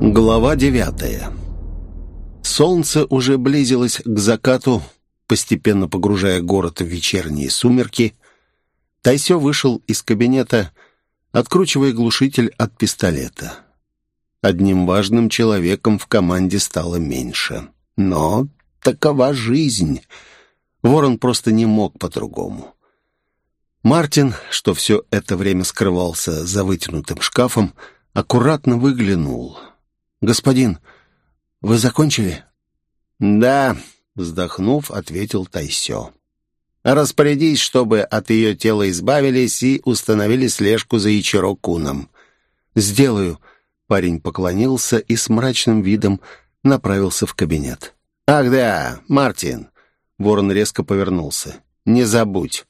Глава девятая. Солнце уже близилось к закату, постепенно погружая город в вечерние сумерки. Тайсё вышел из кабинета, откручивая глушитель от пистолета. Одним важным человеком в команде стало меньше. Но такова жизнь. Ворон просто не мог по-другому. Мартин, что все это время скрывался за вытянутым шкафом, аккуратно выглянул. «Господин, вы закончили?» «Да», — вздохнув, ответил Тайсё. «Распорядись, чтобы от ее тела избавились и установили слежку за Ичиро Куном». «Сделаю», — парень поклонился и с мрачным видом направился в кабинет. «Ах да, Мартин!» Ворон резко повернулся. «Не забудь.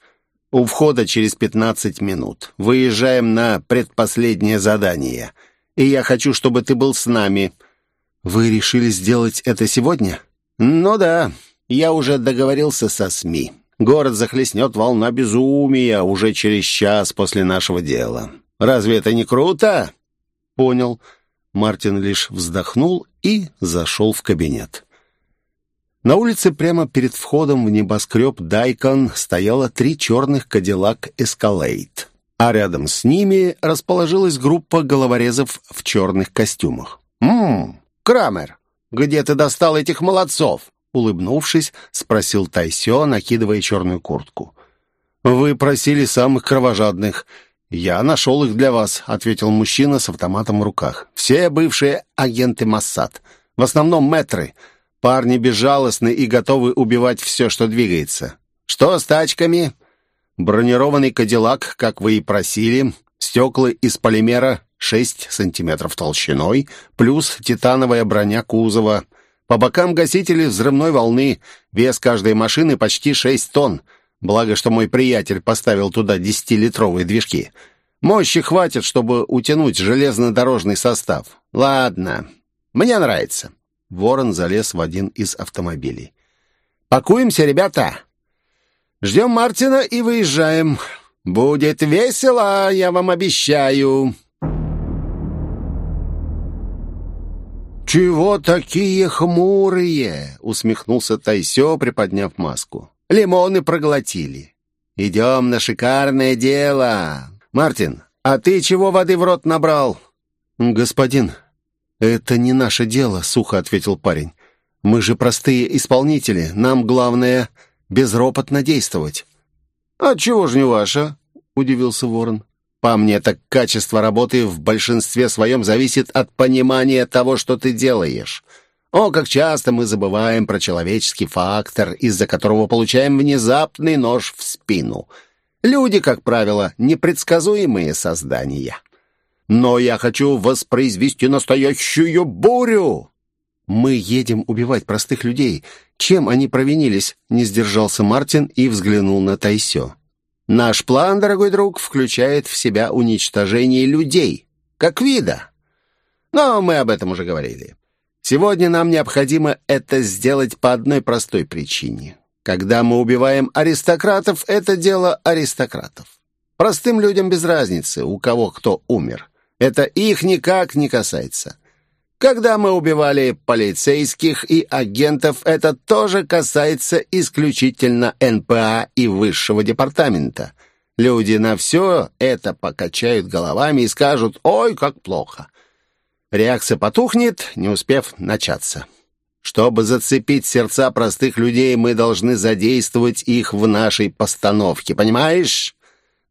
У входа через пятнадцать минут. Выезжаем на предпоследнее задание. И я хочу, чтобы ты был с нами». «Вы решили сделать это сегодня?» «Ну да. Я уже договорился со СМИ. Город захлестнет волна безумия уже через час после нашего дела. Разве это не круто?» «Понял». Мартин лишь вздохнул и зашел в кабинет. На улице прямо перед входом в небоскреб Дайкон стояло три черных Кадиллак Эскалейт, а рядом с ними расположилась группа головорезов в черных костюмах. «Ммм, Крамер, где ты достал этих молодцов?» Улыбнувшись, спросил Тайсё, накидывая черную куртку. «Вы просили самых кровожадных. Я нашел их для вас», — ответил мужчина с автоматом в руках. «Все бывшие агенты Моссад. В основном мэтры. Парни безжалостны и готовы убивать все, что двигается. Что с тачками? Бронированный «Кадиллак», как вы и просили. Стекла из полимера 6 сантиметров толщиной, плюс титановая броня кузова. По бокам гасители взрывной волны. Вес каждой машины почти 6 тонн. Благо, что мой приятель поставил туда 10-литровые движки. Мощи хватит, чтобы утянуть железнодорожный состав. Ладно, мне нравится. Ворон залез в один из автомобилей. «Пакуемся, ребята! Ждем Мартина и выезжаем. Будет весело, я вам обещаю!» «Чего такие хмурые?» — усмехнулся Тайсё, приподняв маску. «Лимоны проглотили. Идем на шикарное дело. Мартин, а ты чего воды в рот набрал?» «Господин, «Это не наше дело», — сухо ответил парень. «Мы же простые исполнители. Нам главное — безропотно действовать». «А чего ж не ваше?» — удивился Ворон. «По мне, так качество работы в большинстве своем зависит от понимания того, что ты делаешь. О, как часто мы забываем про человеческий фактор, из-за которого получаем внезапный нож в спину. Люди, как правило, непредсказуемые создания». Но я хочу воспроизвести настоящую бурю!» «Мы едем убивать простых людей. Чем они провинились?» Не сдержался Мартин и взглянул на Тайсё. «Наш план, дорогой друг, включает в себя уничтожение людей, как вида. Но мы об этом уже говорили. Сегодня нам необходимо это сделать по одной простой причине. Когда мы убиваем аристократов, это дело аристократов. Простым людям без разницы, у кого кто умер. Это их никак не касается. Когда мы убивали полицейских и агентов, это тоже касается исключительно НПА и высшего департамента. Люди на все это покачают головами и скажут «Ой, как плохо». Реакция потухнет, не успев начаться. Чтобы зацепить сердца простых людей, мы должны задействовать их в нашей постановке, понимаешь?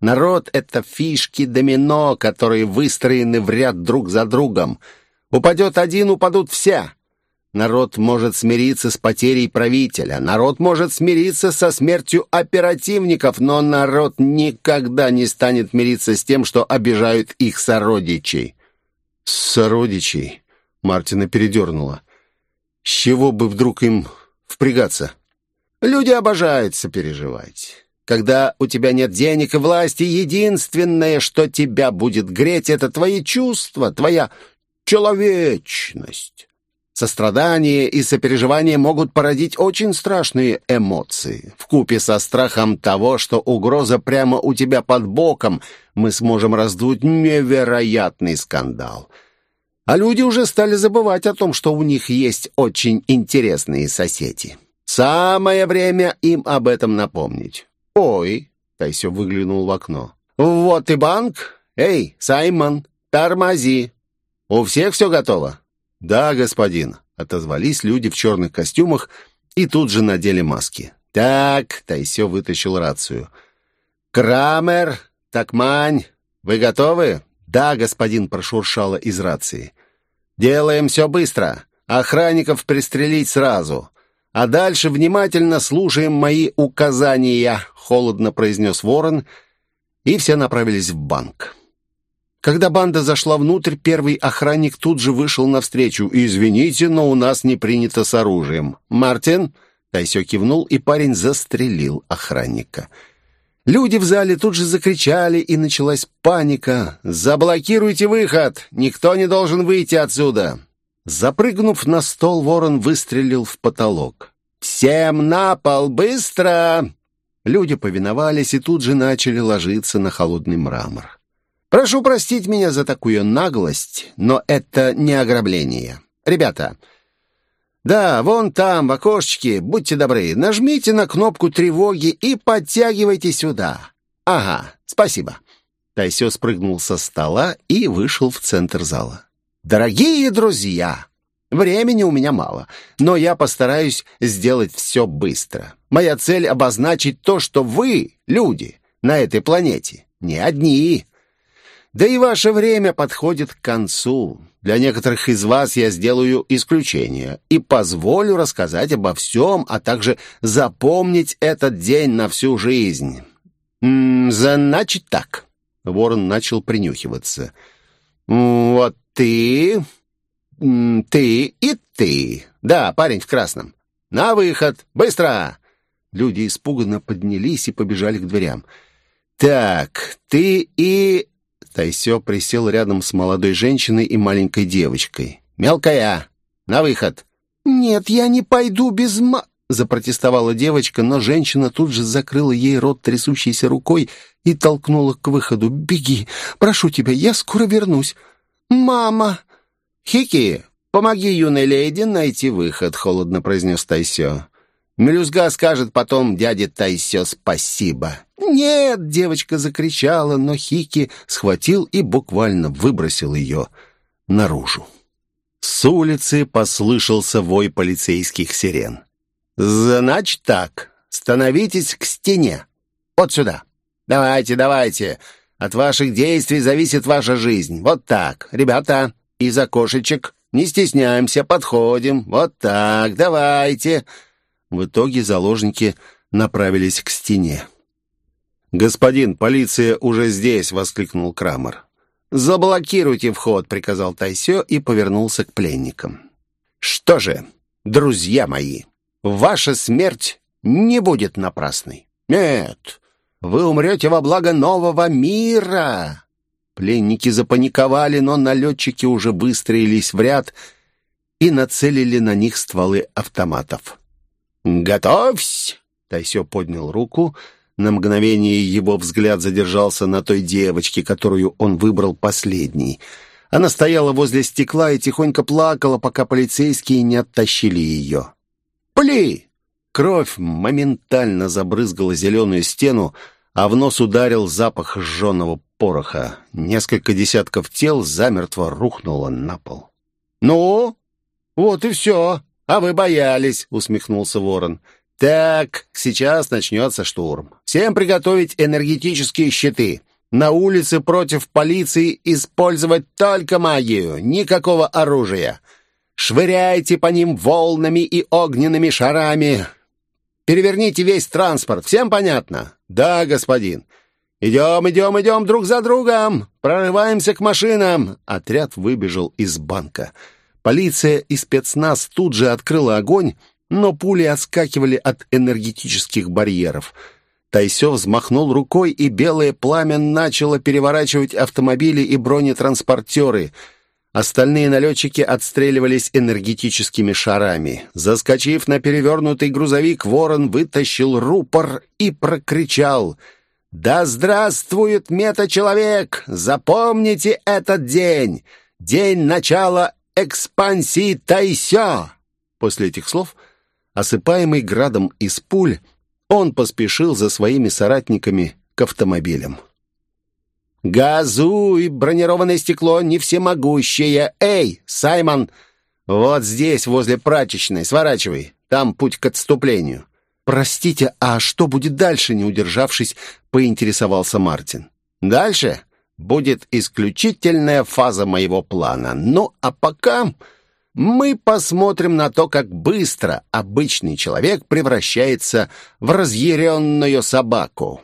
Народ — это фишки домино, которые выстроены в ряд друг за другом. Упадет один, упадут все. Народ может смириться с потерей правителя, народ может смириться со смертью оперативников, но народ никогда не станет мириться с тем, что обижают их сородичей. «Сородичей?» — Мартина передернула. «С чего бы вдруг им впрягаться?» «Люди обожают сопереживать». Когда у тебя нет денег и власти, единственное, что тебя будет греть, это твои чувства, твоя человечность. Сострадание и сопереживание могут породить очень страшные эмоции. Вкупе со страхом того, что угроза прямо у тебя под боком, мы сможем раздуть невероятный скандал. А люди уже стали забывать о том, что у них есть очень интересные соседи. Самое время им об этом напомнить. «Ой!» — Тайсё выглянул в окно. «Вот и банк! Эй, Саймон, тормози! У всех все готово?» «Да, господин», — отозвались люди в черных костюмах и тут же надели маски. «Так», — Тайсё вытащил рацию. «Крамер, Такмань, вы готовы?» «Да, господин», — прошуршало из рации. «Делаем все быстро. Охранников пристрелить сразу. А дальше внимательно слушаем мои указания», — холодно произнес ворон, и все направились в банк. Когда банда зашла внутрь, первый охранник тут же вышел навстречу. «Извините, но у нас не принято с оружием». «Мартин?» Тайсё кивнул, и парень застрелил охранника. Люди в зале тут же закричали, и началась паника. «Заблокируйте выход! Никто не должен выйти отсюда!» Запрыгнув на стол, ворон выстрелил в потолок. «Всем на пол! Быстро!» Люди повиновались и тут же начали ложиться на холодный мрамор. «Прошу простить меня за такую наглость, но это не ограбление. Ребята, да, вон там, в окошечке, будьте добры, нажмите на кнопку тревоги и подтягивайте сюда. Ага, спасибо». Тайсё спрыгнул со стола и вышел в центр зала. «Дорогие друзья, времени у меня мало, но я постараюсь сделать все быстро. Моя цель — обозначить то, что вы, люди, на этой планете, не одни. Да и ваше время подходит к концу. Для некоторых из вас я сделаю исключение и позволю рассказать обо всем, а также запомнить этот день на всю жизнь. М -м, значит так. Ворон начал принюхиваться. Вот ты, ты и ты. Да, парень в красном. На выход! Быстро! Люди испуганно поднялись и побежали к дверям. «Так, ты и...» Тайсё присел рядом с молодой женщиной и маленькой девочкой. «Мелкая, на выход!» «Нет, я не пойду без ма...» Запротестовала девочка, но женщина тут же закрыла ей рот трясущейся рукой и толкнула к выходу. «Беги! Прошу тебя, я скоро вернусь!» «Мама!» «Хики, помоги юной леди найти выход», — холодно произнес Тайсё. «Мелюзга скажет потом дяде Тайсё спасибо». «Нет!» — девочка закричала, но Хики схватил и буквально выбросил ее наружу. С улицы послышался вой полицейских сирен. «Значит так, становитесь к стене. Вот сюда. Давайте, давайте. От ваших действий зависит ваша жизнь. Вот так. Ребята, из окошечек. Не стесняемся, подходим. Вот так, давайте». В итоге заложники направились к стене. «Господин, полиция уже здесь!» — воскликнул Крамер. «Заблокируйте вход», — приказал Тайсё и повернулся к пленникам. «Что же, друзья мои, ваша смерть не будет напрасной. Нет, вы умрете во благо нового мира!» Пленники запаниковали, но налетчики уже выстроились в ряд и нацелили на них стволы автоматов. «Готовься!» — Тайсё поднял руку — на мгновение его взгляд задержался на той девочке, которую он выбрал последней. Она стояла возле стекла и тихонько плакала, пока полицейские не оттащили ее. «Пли!» Кровь моментально забрызгала зеленую стену, а в нос ударил запах сжженного пороха. Несколько десятков тел замертво рухнуло на пол. «Ну, вот и все. А вы боялись», — усмехнулся ворон. «Так, сейчас начнется штурм. Всем приготовить энергетические щиты. На улице против полиции использовать только магию, никакого оружия. Швыряйте по ним волнами и огненными шарами. Переверните весь транспорт. Всем понятно?» «Да, господин». «Идем, идем, идем друг за другом! Прорываемся к машинам!» Отряд выбежал из банка. Полиция и спецназ тут же открыла огонь, но пули отскакивали от энергетических барьеров. Тайсё взмахнул рукой, и белое пламя начало переворачивать автомобили и бронетранспортеры. Остальные налетчики отстреливались энергетическими шарами. Заскочив на перевернутый грузовик, ворон вытащил рупор и прокричал «Да здравствует мета-человек! Запомните этот день! день начала экспансии Тайсё!» После этих слов, осыпаемый градом из пуль, он поспешил за своими соратниками к автомобилям. «Газуй! Бронированное стекло не всемогущее! Эй, Саймон! Вот здесь, возле прачечной, сворачивай. Там путь к отступлению». «Простите, а что будет дальше?» Не удержавшись, поинтересовался Мартин. «Дальше будет исключительная фаза моего плана. Ну, а пока мы посмотрим на то, как быстро обычный человек превращается в разъяренную собаку».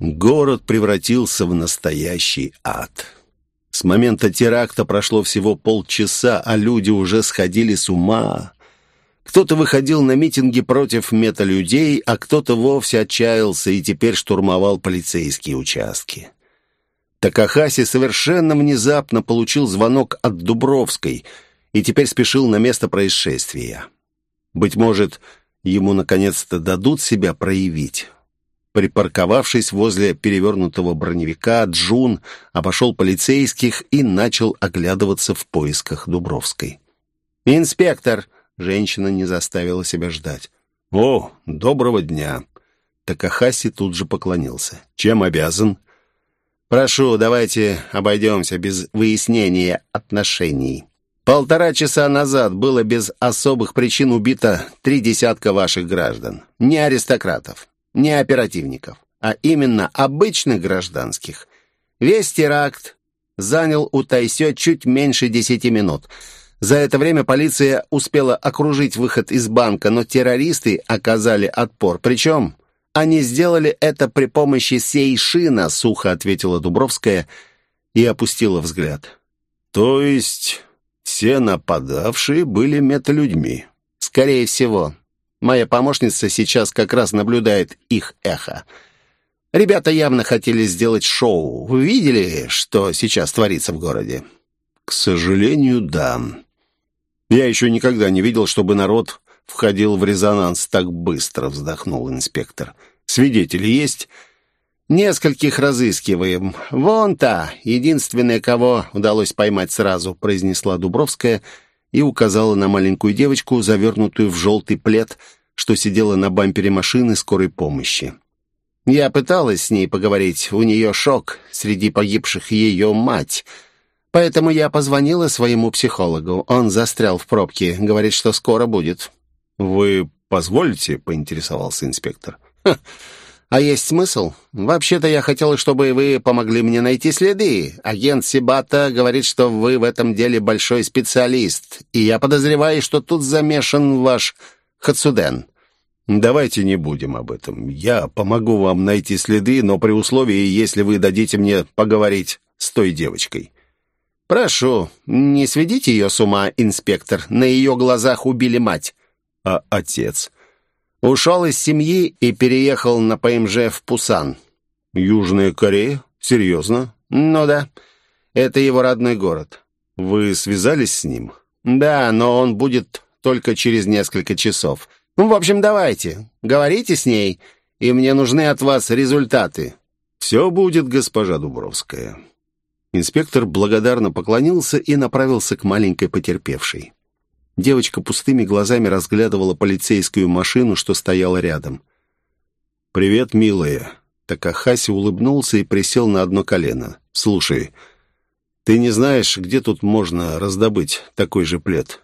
Город превратился в настоящий ад. С момента теракта прошло всего полчаса, а люди уже сходили с ума. Кто-то выходил на митинги против металюдей, а кто-то вовсе отчаялся и теперь штурмовал полицейские участки. Такахаси совершенно внезапно получил звонок от Дубровской и теперь спешил на место происшествия. Быть может, ему наконец-то дадут себя проявить. Припарковавшись возле перевернутого броневика, Джун обошел полицейских и начал оглядываться в поисках Дубровской. «Инспектор!» — женщина не заставила себя ждать. «О, доброго дня!» Такахаси тут же поклонился. «Чем обязан?» «Прошу, давайте обойдемся без выяснения отношений. Полтора часа назад было без особых причин убито три десятка ваших граждан. Не аристократов, не оперативников, а именно обычных гражданских. Весь теракт занял у Тайсё чуть меньше десяти минут. За это время полиция успела окружить выход из банка, но террористы оказали отпор. Причем они сделали это при помощи сейшина, сухо ответила Дубровская и опустила взгляд. То есть все нападавшие были металюдьми? Скорее всего. Моя помощница сейчас как раз наблюдает их эхо. Ребята явно хотели сделать шоу. Видели, что сейчас творится в городе? К сожалению, да. Я еще никогда не видел, чтобы народ входил в резонанс так быстро, вздохнул инспектор. Свидетели есть? «Нескольких разыскиваем. Вон та, единственная, кого удалось поймать сразу», произнесла Дубровская и указала на маленькую девочку, завернутую в желтый плед, что сидела на бампере машины скорой помощи. Я пыталась с ней поговорить, у нее шок, среди погибших ее мать. Поэтому я позвонила своему психологу. Он застрял в пробке, говорит, что скоро будет. «Вы позволите?» — поинтересовался инспектор. «А есть смысл? Вообще-то я хотел, чтобы вы помогли мне найти следы. Агент Сибата говорит, что вы в этом деле большой специалист, и я подозреваю, что тут замешан ваш Хацуден». «Давайте не будем об этом. Я помогу вам найти следы, но при условии, если вы дадите мне поговорить с той девочкой». «Прошу, не сведите ее с ума, инспектор. На ее глазах убили мать». «А отец?» Ушел из семьи и переехал на ПМЖ в Пусан. Южная Корея? Серьезно? Ну да. Это его родной город. Вы связались с ним? Да, но он будет только через несколько часов. Ну, в общем, давайте. Говорите с ней, и мне нужны от вас результаты. Все будет, госпожа Дубровская. Инспектор благодарно поклонился и направился к маленькой потерпевшей. Девочка пустыми глазами разглядывала полицейскую машину, что стояла рядом. «Привет, милая». Такахаси улыбнулся и присел на одно колено. «Слушай, ты не знаешь, где тут можно раздобыть такой же плед?»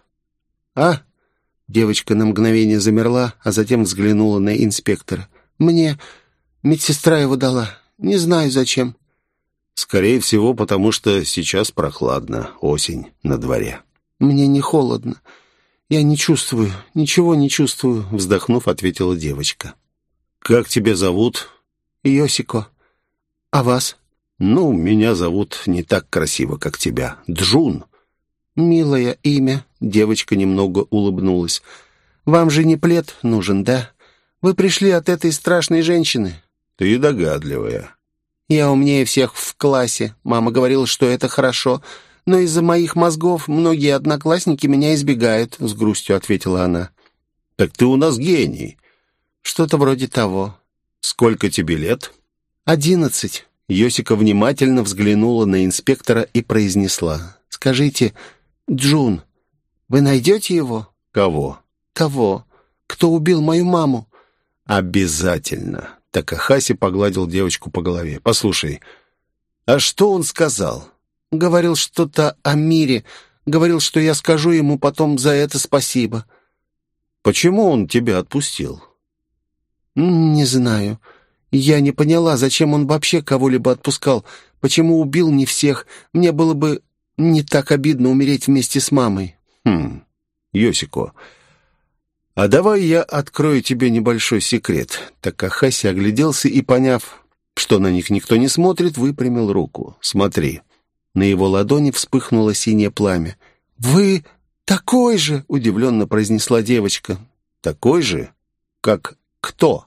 «А?» Девочка на мгновение замерла, а затем взглянула на инспектора. «Мне медсестра его дала. Не знаю, зачем». «Скорее всего, потому что сейчас прохладно, осень на дворе». «Мне не холодно. «Я не чувствую, ничего не чувствую», — вздохнув, ответила девочка. «Как тебя зовут?» «Йосико. А вас?» «Ну, меня зовут не так красиво, как тебя. Джун». «Милое имя», — девочка немного улыбнулась. «Вам же не плед нужен, да? Вы пришли от этой страшной женщины». «Ты догадливая». «Я умнее всех в классе. Мама говорила, что это хорошо» но из-за моих мозгов многие одноклассники меня избегают», — с грустью ответила она. «Так ты у нас гений». «Что-то вроде того». «Сколько тебе лет?» «Одиннадцать». Йосика внимательно взглянула на инспектора и произнесла. «Скажите, Джун, вы найдете его?» «Кого?» «Того, кто убил мою маму». «Обязательно». Такахаси погладил девочку по голове. «Послушай, а что он сказал?» «Говорил что-то о мире. Говорил, что я скажу ему потом за это спасибо». «Почему он тебя отпустил?» «Не знаю. Я не поняла, зачем он вообще кого-либо отпускал. Почему убил не всех. Мне было бы не так обидно умереть вместе с мамой». «Хм, Йосико, а давай я открою тебе небольшой секрет». Такахаси огляделся и, поняв, что на них никто не смотрит, выпрямил руку. «Смотри». На его ладони вспыхнуло синее пламя. «Вы такой же!» — удивленно произнесла девочка. «Такой же? Как кто?»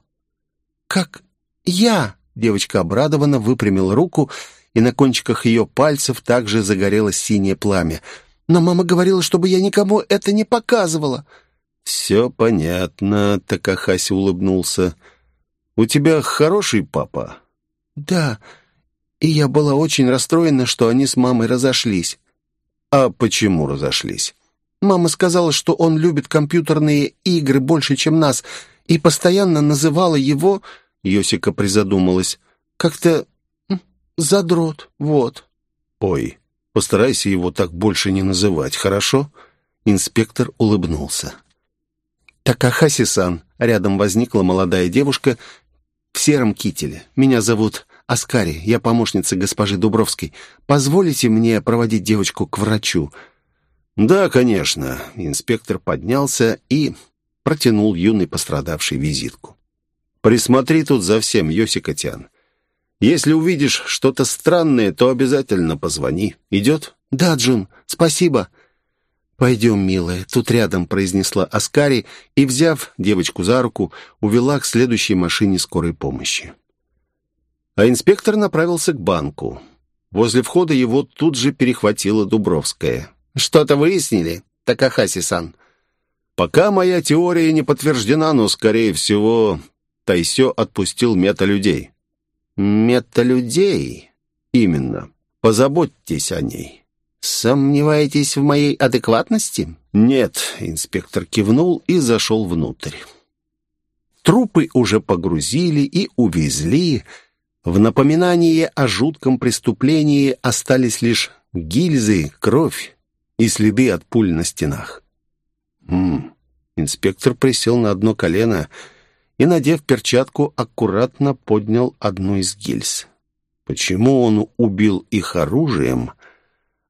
«Как я!» — девочка обрадованно выпрямила руку, и на кончиках ее пальцев также загорелось синее пламя. «Но мама говорила, чтобы я никому это не показывала». «Все понятно», — Такахаси улыбнулся. «У тебя хороший папа?» «Да, и я была очень расстроена, что они с мамой разошлись». «А почему разошлись?» «Мама сказала, что он любит компьютерные игры больше, чем нас, и постоянно называла его...» Йосика призадумалась. «Как-то... задрот, вот». «Ой, постарайся его так больше не называть, хорошо?» Инспектор улыбнулся. «Такахаси-сан», рядом возникла молодая девушка в сером кителе. «Меня зовут Аскари, я помощница госпожи Дубровской. Позволите мне проводить девочку к врачу?» «Да, конечно». Инспектор поднялся и протянул юный пострадавший визитку. «Присмотри тут за всем, Йосикотян. Если увидишь что-то странное, то обязательно позвони. Идет?» «Да, Джун, спасибо». «Пойдем, милая, тут рядом», — произнесла Аскари и, взяв девочку за руку, увела к следующей машине скорой помощи. А инспектор направился к банку. Возле входа его тут же перехватила Дубровская. «Что-то выяснили, Такахаси-сан?» «Пока моя теория не подтверждена, но, скорее всего, Тайсё отпустил мета-людей». «Мета-людей?» «Именно. Позаботьтесь о ней». «Сомневаетесь в моей адекватности?» «Нет», — инспектор кивнул и зашел внутрь. Трупы уже погрузили и увезли. В напоминание о жутком преступлении остались лишь гильзы, кровь и следы от пуль на стенах. «Хм...» Инспектор присел на одно колено и, надев перчатку, аккуратно поднял одну из гильз. Почему он убил их оружием,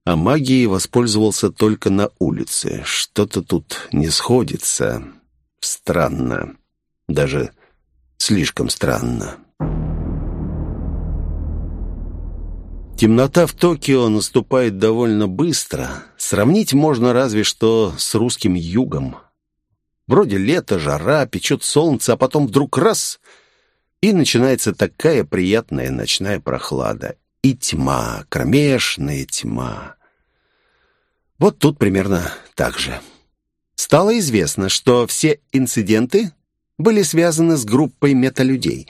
а магией воспользовался только на улице. Что-то тут не сходится. Странно. Даже слишком странно. Темнота в Токио наступает довольно быстро. Сравнить можно разве что с русским югом. Вроде лето, жара, печет солнце, а потом вдруг раз — и начинается такая приятная ночная прохлада и тьма, кромешная тьма. Вот тут примерно так же. Стало известно, что все инциденты были связаны с группой металюдей.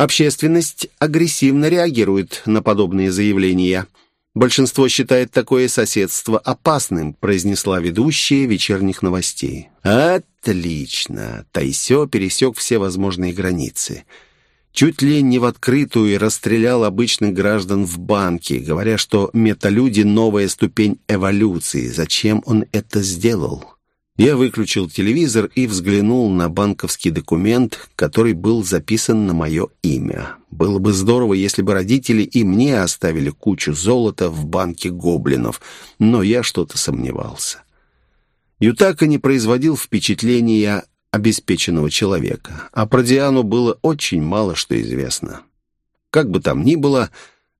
Общественность агрессивно реагирует на подобные заявления. «Большинство считает такое соседство опасным», произнесла ведущая вечерних новостей. «Отлично!» Тайсё пересек все возможные границы чуть ли не в открытую расстрелял обычных граждан в банке, говоря, что металюди — новая ступень эволюции. Зачем он это сделал? Я выключил телевизор и взглянул на банковский документ, который был записан на мое имя. Было бы здорово, если бы родители и мне оставили кучу золота в банке гоблинов, но я что-то сомневался. Ютака не производил впечатления обеспеченного человека, а про Диану было очень мало что известно. Как бы там ни было,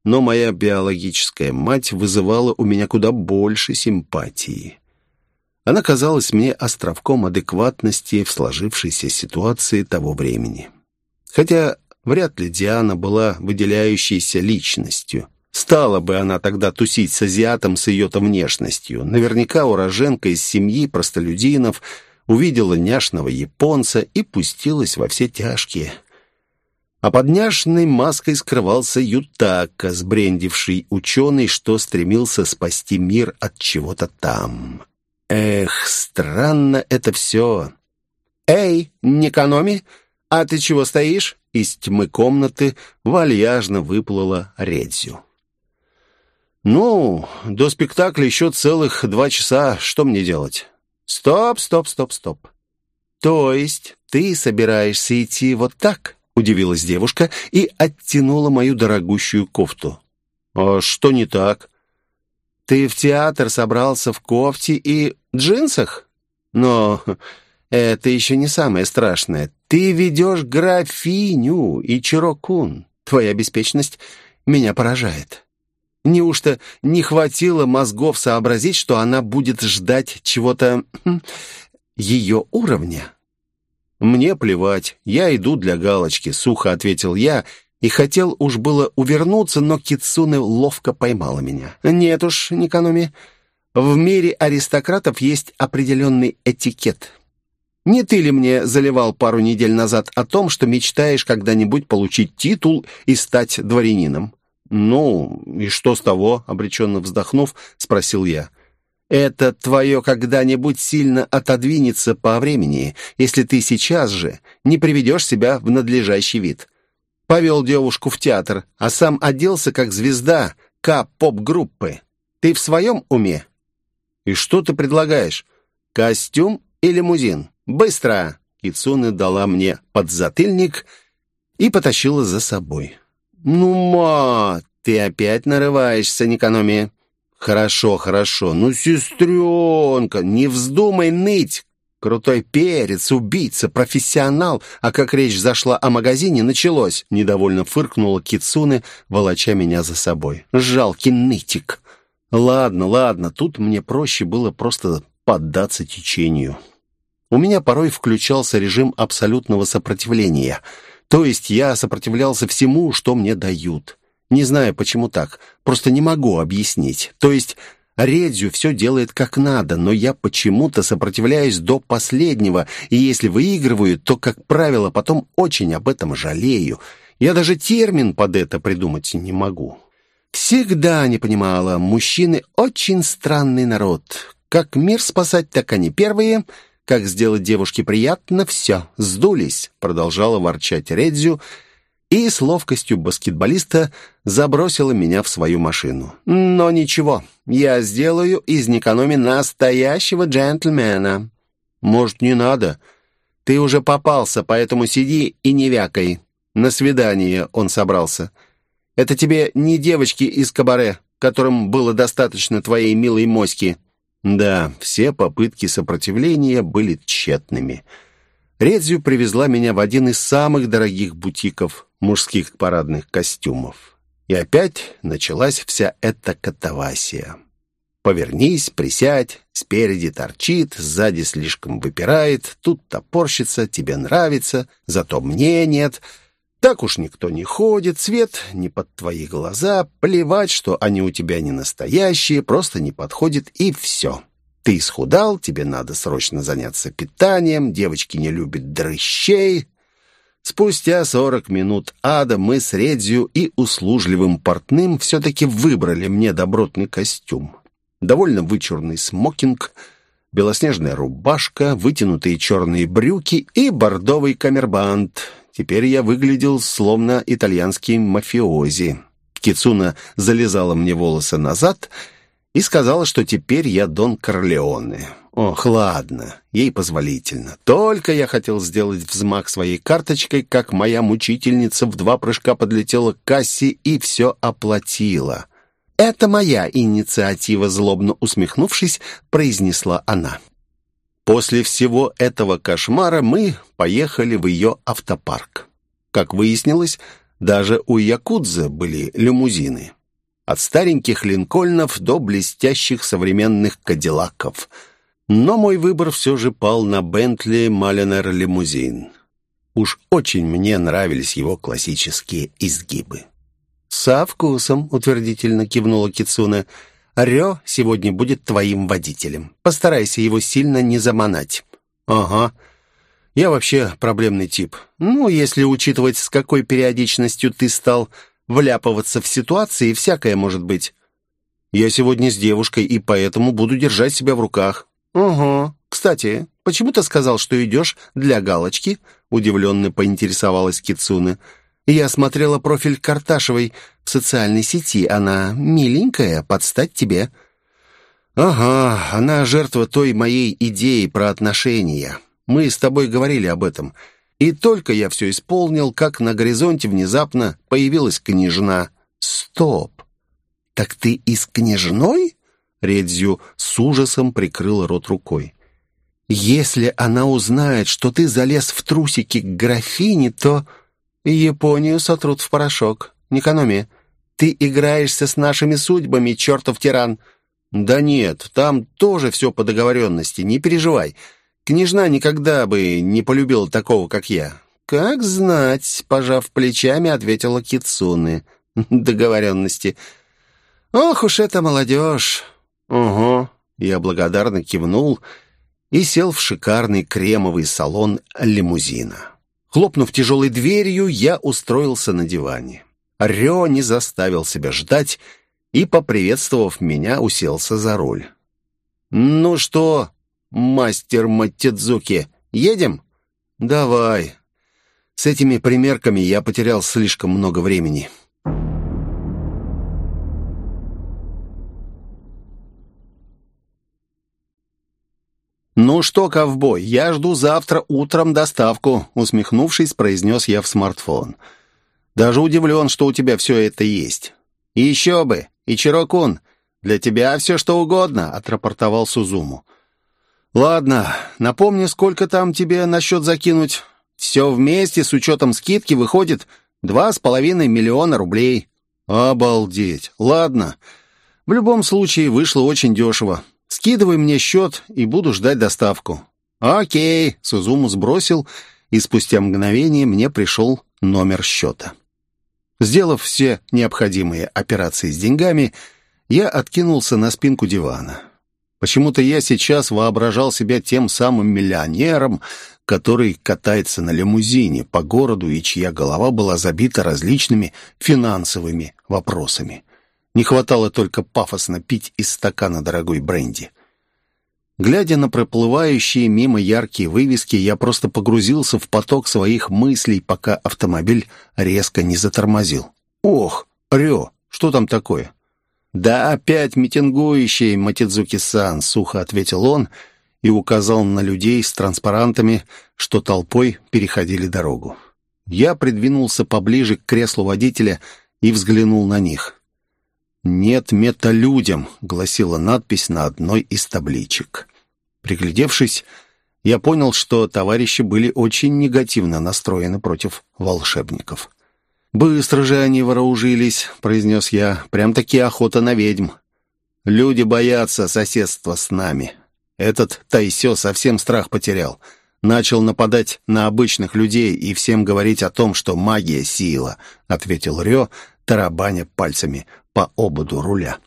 но моя биологическая мать вызывала у меня куда больше симпатии. Она казалась мне островком адекватности в сложившейся ситуации того времени. Хотя вряд ли Диана была выделяющейся личностью. Стала бы она тогда тусить с азиатом с ее-то внешностью. Наверняка уроженка из семьи простолюдинов – увидела няшного японца и пустилась во все тяжкие. А под няшной маской скрывался Ютака, сбрендивший ученый, что стремился спасти мир от чего-то там. Эх, странно это все. «Эй, не экономи! А ты чего стоишь?» Из тьмы комнаты вальяжно выплыла Редзю. «Ну, до спектакля еще целых два часа. Что мне делать?» «Стоп, стоп, стоп, стоп. То есть ты собираешься идти вот так?» Удивилась девушка и оттянула мою дорогущую кофту. «А что не так?» «Ты в театр собрался в кофте и джинсах? Но это еще не самое страшное. Ты ведешь графиню и Чирокун. Твоя беспечность меня поражает». Неужто не хватило мозгов сообразить, что она будет ждать чего-то ее уровня? «Мне плевать, я иду для галочки», — сухо ответил я, и хотел уж было увернуться, но Кицуне ловко поймала меня. «Нет уж, Никономи, в мире аристократов есть определенный этикет. Не ты ли мне заливал пару недель назад о том, что мечтаешь когда-нибудь получить титул и стать дворянином?» «Ну, и что с того?» — обреченно вздохнув, спросил я. «Это твое когда-нибудь сильно отодвинется по времени, если ты сейчас же не приведешь себя в надлежащий вид. Повел девушку в театр, а сам оделся как звезда К-поп-группы. Ты в своем уме?» «И что ты предлагаешь? Костюм и лимузин? Быстро!» Кицуне дала мне подзатыльник и потащила за собой. «Ну, ма, ты опять нарываешься, Никономия». «Хорошо, хорошо. Ну, сестренка, не вздумай ныть. Крутой перец, убийца, профессионал. А как речь зашла о магазине, началось». Недовольно фыркнула Кицуне, волоча меня за собой. «Жалкий нытик». «Ладно, ладно, тут мне проще было просто поддаться течению». У меня порой включался режим абсолютного сопротивления — то есть я сопротивлялся всему, что мне дают. Не знаю, почему так. Просто не могу объяснить. То есть Редзю все делает как надо, но я почему-то сопротивляюсь до последнего, и если выигрываю, то, как правило, потом очень об этом жалею. Я даже термин под это придумать не могу. Всегда не понимала, мужчины очень странный народ. Как мир спасать, так они первые — как сделать девушке приятно, все, сдулись», — продолжала ворчать Редзю, и с ловкостью баскетболиста забросила меня в свою машину. «Но ничего, я сделаю из Никономи настоящего джентльмена». «Может, не надо? Ты уже попался, поэтому сиди и не вякай». На свидание он собрался. «Это тебе не девочки из кабаре, которым было достаточно твоей милой моськи». Да, все попытки сопротивления были тщетными. Редзю привезла меня в один из самых дорогих бутиков мужских парадных костюмов. И опять началась вся эта катавасия. Повернись, присядь, спереди торчит, сзади слишком выпирает, тут топорщится, тебе нравится, зато мне нет — так уж никто не ходит, цвет не под твои глаза, плевать, что они у тебя не настоящие, просто не подходит, и все. Ты исхудал, тебе надо срочно заняться питанием, девочки не любят дрыщей. Спустя сорок минут ада мы с Редзью и услужливым портным все-таки выбрали мне добротный костюм. Довольно вычурный смокинг, белоснежная рубашка, вытянутые черные брюки и бордовый камербанд — Теперь я выглядел словно итальянский мафиози. Кицуна залезала мне волосы назад и сказала, что теперь я Дон Корлеоне. Ох, ладно, ей позволительно. Только я хотел сделать взмах своей карточкой, как моя мучительница в два прыжка подлетела к кассе и все оплатила. «Это моя инициатива», — злобно усмехнувшись, произнесла она. После всего этого кошмара мы поехали в ее автопарк. Как выяснилось, даже у Якудзы были лимузины. От стареньких линкольнов до блестящих современных кадиллаков. Но мой выбор все же пал на Бентли Малинер лимузин. Уж очень мне нравились его классические изгибы. «Со вкусом», — утвердительно кивнула Кицуна, — Рё сегодня будет твоим водителем. Постарайся его сильно не заманать». «Ага. Я вообще проблемный тип. Ну, если учитывать, с какой периодичностью ты стал вляпываться в ситуации, всякое может быть. Я сегодня с девушкой, и поэтому буду держать себя в руках. Угу. Кстати, почему ты сказал, что идешь для галочки? Удивленно поинтересовалась Кицуны. Я смотрела профиль Карташевой в социальной сети. Она миленькая, подстать тебе. Ага, она жертва той моей идеи про отношения. Мы с тобой говорили об этом. И только я все исполнил, как на горизонте внезапно появилась княжна. Стоп! Так ты и с княжной? Редзю с ужасом прикрыл рот рукой. Если она узнает, что ты залез в трусики к графине, то Японию сотрут в порошок. Не экономи. Ты играешься с нашими судьбами, чертов тиран. Да нет, там тоже все по договоренности, не переживай. Княжна никогда бы не полюбила такого, как я». «Как знать», — пожав плечами, ответила Кицуны. «Договоренности. Ох уж эта молодежь!» «Угу». Я благодарно кивнул и сел в шикарный кремовый салон лимузина. Хлопнув тяжелой дверью, я устроился на диване. Рё не заставил себя ждать и, поприветствовав меня, уселся за руль. «Ну что, мастер Матидзуки, едем?» «Давай. С этими примерками я потерял слишком много времени». «Ну что, ковбой, я жду завтра утром доставку», усмехнувшись, произнес я в смартфон. «Даже удивлен, что у тебя все это есть». «И еще бы, и Чирокун, для тебя все что угодно», отрапортовал Сузуму. «Ладно, напомни, сколько там тебе на счет закинуть. Все вместе, с учетом скидки, выходит два с половиной миллиона рублей». «Обалдеть! Ладно. В любом случае, вышло очень дешево. Скидывай мне счет и буду ждать доставку». «Окей», — Сузуму сбросил, и спустя мгновение мне пришел номер счета. Сделав все необходимые операции с деньгами, я откинулся на спинку дивана. Почему-то я сейчас воображал себя тем самым миллионером, который катается на лимузине по городу и чья голова была забита различными финансовыми вопросами. Не хватало только пафосно пить из стакана дорогой бренди. Глядя на проплывающие мимо яркие вывески, я просто погрузился в поток своих мыслей, пока автомобиль резко не затормозил. «Ох, Рё, что там такое?» «Да опять митингующие, Матидзуки-сан», — сухо ответил он и указал на людей с транспарантами, что толпой переходили дорогу. Я придвинулся поближе к креслу водителя и взглянул на них. «Нет металюдям», — гласила надпись на одной из табличек. Приглядевшись, я понял, что товарищи были очень негативно настроены против волшебников. «Быстро же они вооружились», — произнес я. «Прям-таки охота на ведьм. Люди боятся соседства с нами. Этот Тайсё совсем страх потерял. Начал нападать на обычных людей и всем говорить о том, что магия — сила», — ответил Рё, тарабаня пальцами по ободу руля.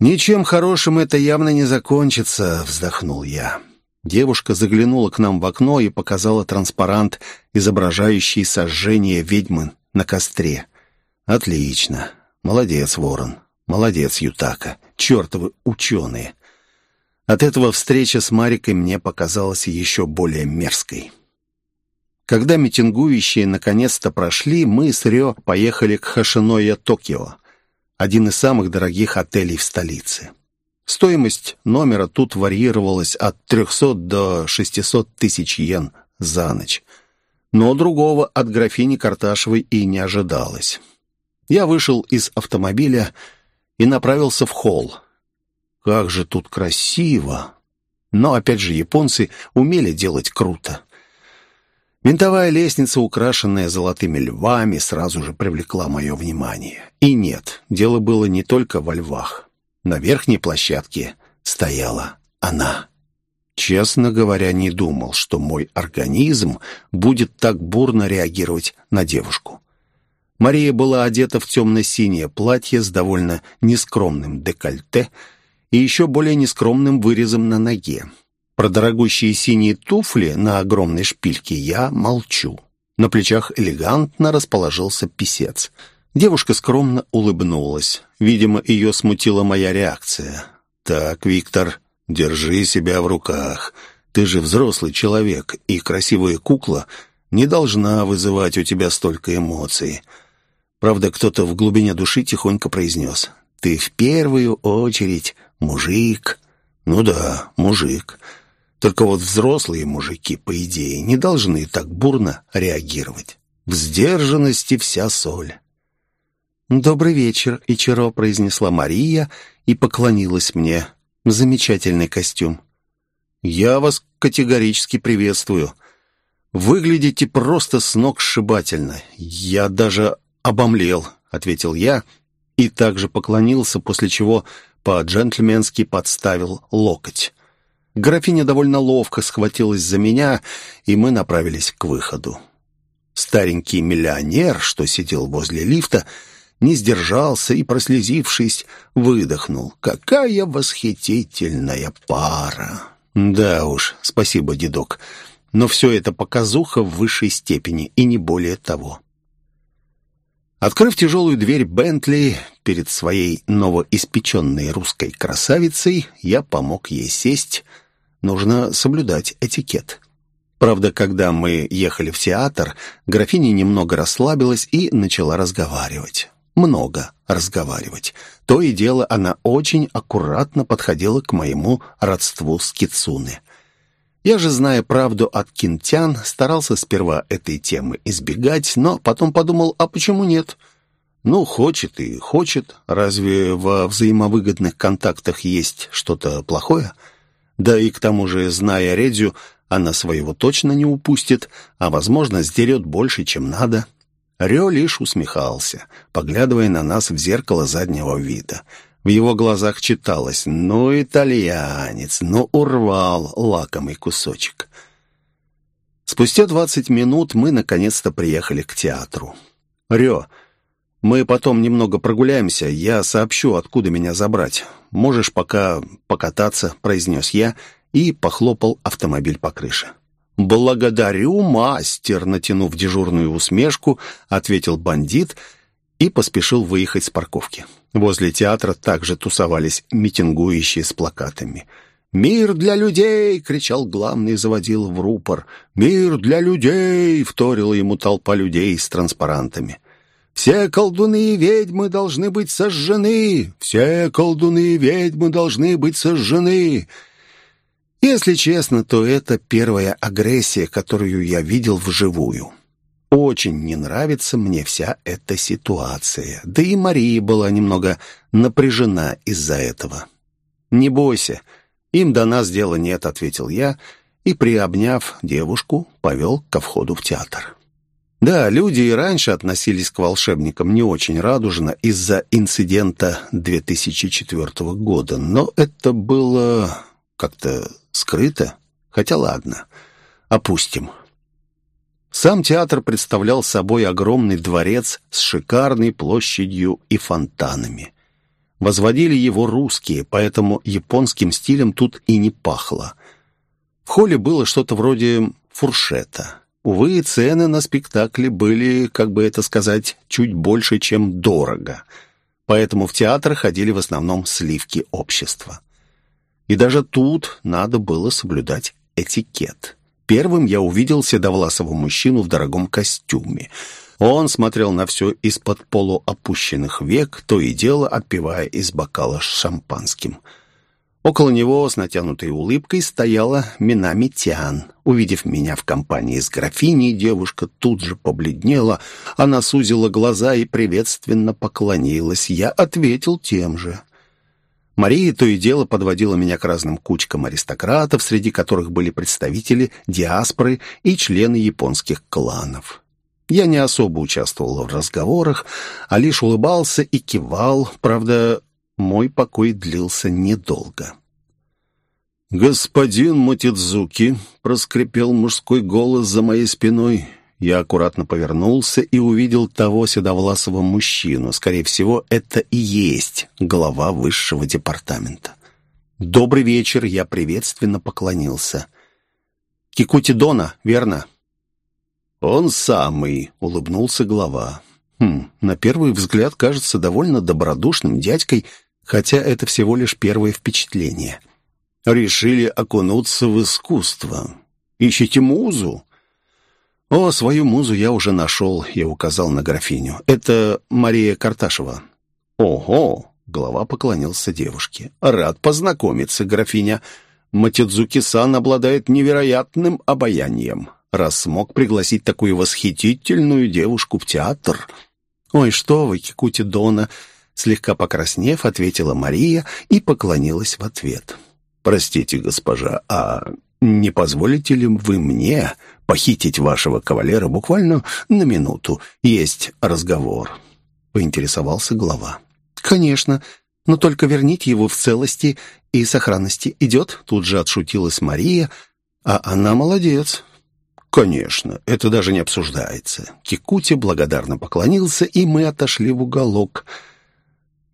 «Ничем хорошим это явно не закончится», — вздохнул я. Девушка заглянула к нам в окно и показала транспарант, изображающий сожжение ведьмы на костре. «Отлично. Молодец, Ворон. Молодец, Ютака. Чертовы ученые». От этого встреча с Марикой мне показалась еще более мерзкой. Когда митингующие наконец-то прошли, мы с Рё поехали к Хашиноя Токио, один из самых дорогих отелей в столице. Стоимость номера тут варьировалась от 300 до 600 тысяч йен за ночь. Но другого от графини Карташевой и не ожидалось. Я вышел из автомобиля и направился в холл. Как же тут красиво! Но, опять же, японцы умели делать круто. Винтовая лестница, украшенная золотыми львами, сразу же привлекла мое внимание. И нет, дело было не только во львах. На верхней площадке стояла она. Честно говоря, не думал, что мой организм будет так бурно реагировать на девушку. Мария была одета в темно-синее платье с довольно нескромным декольте и еще более нескромным вырезом на ноге. Про дорогущие синие туфли на огромной шпильке я молчу. На плечах элегантно расположился писец. Девушка скромно улыбнулась. Видимо, ее смутила моя реакция. «Так, Виктор, держи себя в руках. Ты же взрослый человек, и красивая кукла не должна вызывать у тебя столько эмоций». Правда, кто-то в глубине души тихонько произнес. «Ты в первую очередь мужик». «Ну да, мужик». Только вот взрослые мужики, по идее, не должны так бурно реагировать. В сдержанности вся соль. «Добрый вечер, Ичиро», — произнесла Мария и поклонилась мне. «Замечательный костюм». «Я вас категорически приветствую. Выглядите просто с ног сшибательно. Я даже обомлел», — ответил я и также поклонился, после чего по-джентльменски подставил локоть. Графиня довольно ловко схватилась за меня, и мы направились к выходу. Старенький миллионер, что сидел возле лифта, не сдержался и, прослезившись, выдохнул. «Какая восхитительная пара!» «Да уж, спасибо, дедок, но все это показуха в высшей степени, и не более того». Открыв тяжелую дверь Бентли перед своей новоиспеченной русской красавицей, я помог ей сесть, нужно соблюдать этикет. Правда, когда мы ехали в театр, графиня немного расслабилась и начала разговаривать. Много разговаривать. То и дело она очень аккуратно подходила к моему родству с Кицуне. Я же, зная правду от кинтян, старался сперва этой темы избегать, но потом подумал, а почему нет? Ну, хочет и хочет. Разве во взаимовыгодных контактах есть что-то плохое? — да и к тому же, зная Редзю, она своего точно не упустит, а, возможно, сдерет больше, чем надо. Рё лишь усмехался, поглядывая на нас в зеркало заднего вида. В его глазах читалось «Ну, итальянец, ну, урвал лакомый кусочек». Спустя двадцать минут мы наконец-то приехали к театру. «Рё, мы потом немного прогуляемся, я сообщу, откуда меня забрать. Можешь пока покататься», — произнес я и похлопал автомобиль по крыше. «Благодарю, мастер!» — натянув дежурную усмешку, ответил бандит и поспешил выехать с парковки. Возле театра также тусовались митингующие с плакатами. «Мир для людей!» — кричал главный заводил в рупор. «Мир для людей!» — вторила ему толпа людей с транспарантами. Все колдуны и ведьмы должны быть сожжены! Все колдуны и ведьмы должны быть сожжены!» Если честно, то это первая агрессия, которую я видел вживую. Очень не нравится мне вся эта ситуация. Да и Мария была немного напряжена из-за этого. «Не бойся, им до нас дела нет», — ответил я, и, приобняв девушку, повел ко входу в театр. Да, люди и раньше относились к волшебникам не очень радужно из-за инцидента 2004 года, но это было как-то скрыто. Хотя ладно, опустим. Сам театр представлял собой огромный дворец с шикарной площадью и фонтанами. Возводили его русские, поэтому японским стилем тут и не пахло. В холле было что-то вроде фуршета. Увы, цены на спектакли были, как бы это сказать, чуть больше, чем дорого. Поэтому в театр ходили в основном сливки общества. И даже тут надо было соблюдать этикет. Первым я увидел седовласого мужчину в дорогом костюме. Он смотрел на все из-под полуопущенных век, то и дело отпивая из бокала с шампанским – Около него с натянутой улыбкой стояла Минами Тян. Увидев меня в компании с графиней, девушка тут же побледнела. Она сузила глаза и приветственно поклонилась. Я ответил тем же. Мария то и дело подводила меня к разным кучкам аристократов, среди которых были представители диаспоры и члены японских кланов. Я не особо участвовал в разговорах, а лишь улыбался и кивал, правда, мой покой длился недолго. «Господин Мотидзуки», — проскрипел мужской голос за моей спиной. Я аккуратно повернулся и увидел того седовласого мужчину. Скорее всего, это и есть глава высшего департамента. «Добрый вечер», — я приветственно поклонился. «Кикути Дона, верно?» «Он самый», — улыбнулся глава. Хм, на первый взгляд кажется довольно добродушным дядькой, хотя это всего лишь первое впечатление. «Решили окунуться в искусство. Ищите музу?» «О, свою музу я уже нашел», — я указал на графиню. «Это Мария Карташева». «Ого!» — глава поклонился девушке. «Рад познакомиться, графиня. Матидзуки-сан обладает невероятным обаянием, раз смог пригласить такую восхитительную девушку в театр». «Ой, что вы, Кикути Дона!» Слегка покраснев, ответила Мария и поклонилась в ответ. «Простите, госпожа, а не позволите ли вы мне похитить вашего кавалера буквально на минуту? Есть разговор», — поинтересовался глава. «Конечно, но только верните его в целости и сохранности. Идет?» Тут же отшутилась Мария, а она молодец. «Конечно, это даже не обсуждается». Кикути благодарно поклонился, и мы отошли в уголок.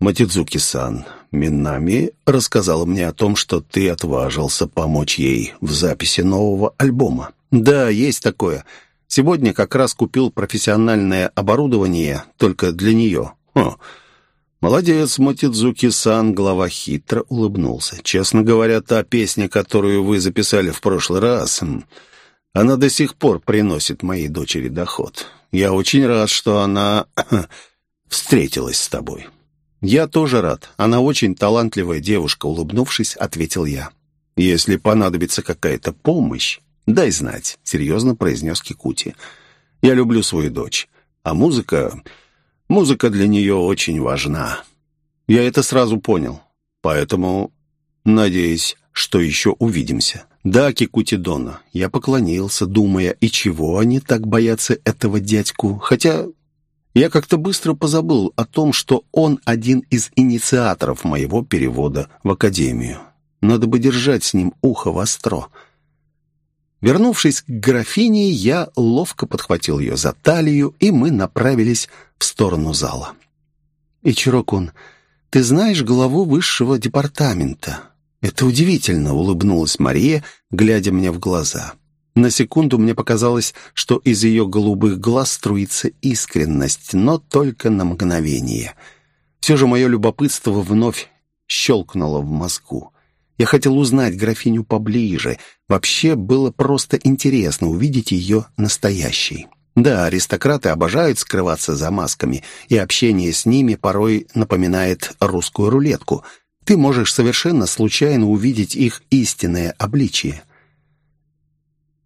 «Матидзуки-сан, Минами рассказала мне о том, что ты отважился помочь ей в записи нового альбома». «Да, есть такое. Сегодня как раз купил профессиональное оборудование только для нее». «Хм, молодец, Матидзуки-сан», глава хитро улыбнулся. «Честно говоря, та песня, которую вы записали в прошлый раз...» Она до сих пор приносит моей дочери доход. Я очень рад, что она встретилась с тобой». «Я тоже рад. Она очень талантливая девушка», — улыбнувшись, ответил я. «Если понадобится какая-то помощь, дай знать», — серьезно произнес Кикути. «Я люблю свою дочь, а музыка... Музыка для нее очень важна. Я это сразу понял, поэтому надеюсь, что еще увидимся». «Да, Кикутидона». Я поклонился, думая, и чего они так боятся этого дядьку, хотя я как-то быстро позабыл о том, что он один из инициаторов моего перевода в академию. Надо бы держать с ним ухо востро. Вернувшись к графине, я ловко подхватил ее за талию, и мы направились в сторону зала. «Ичирокун, ты знаешь главу высшего департамента?» «Это удивительно», — улыбнулась Мария, глядя мне в глаза. На секунду мне показалось, что из ее голубых глаз струится искренность, но только на мгновение. Все же мое любопытство вновь щелкнуло в мозгу. Я хотел узнать графиню поближе. Вообще было просто интересно увидеть ее настоящей. Да, аристократы обожают скрываться за масками, и общение с ними порой напоминает русскую рулетку — ты можешь совершенно случайно увидеть их истинное обличие.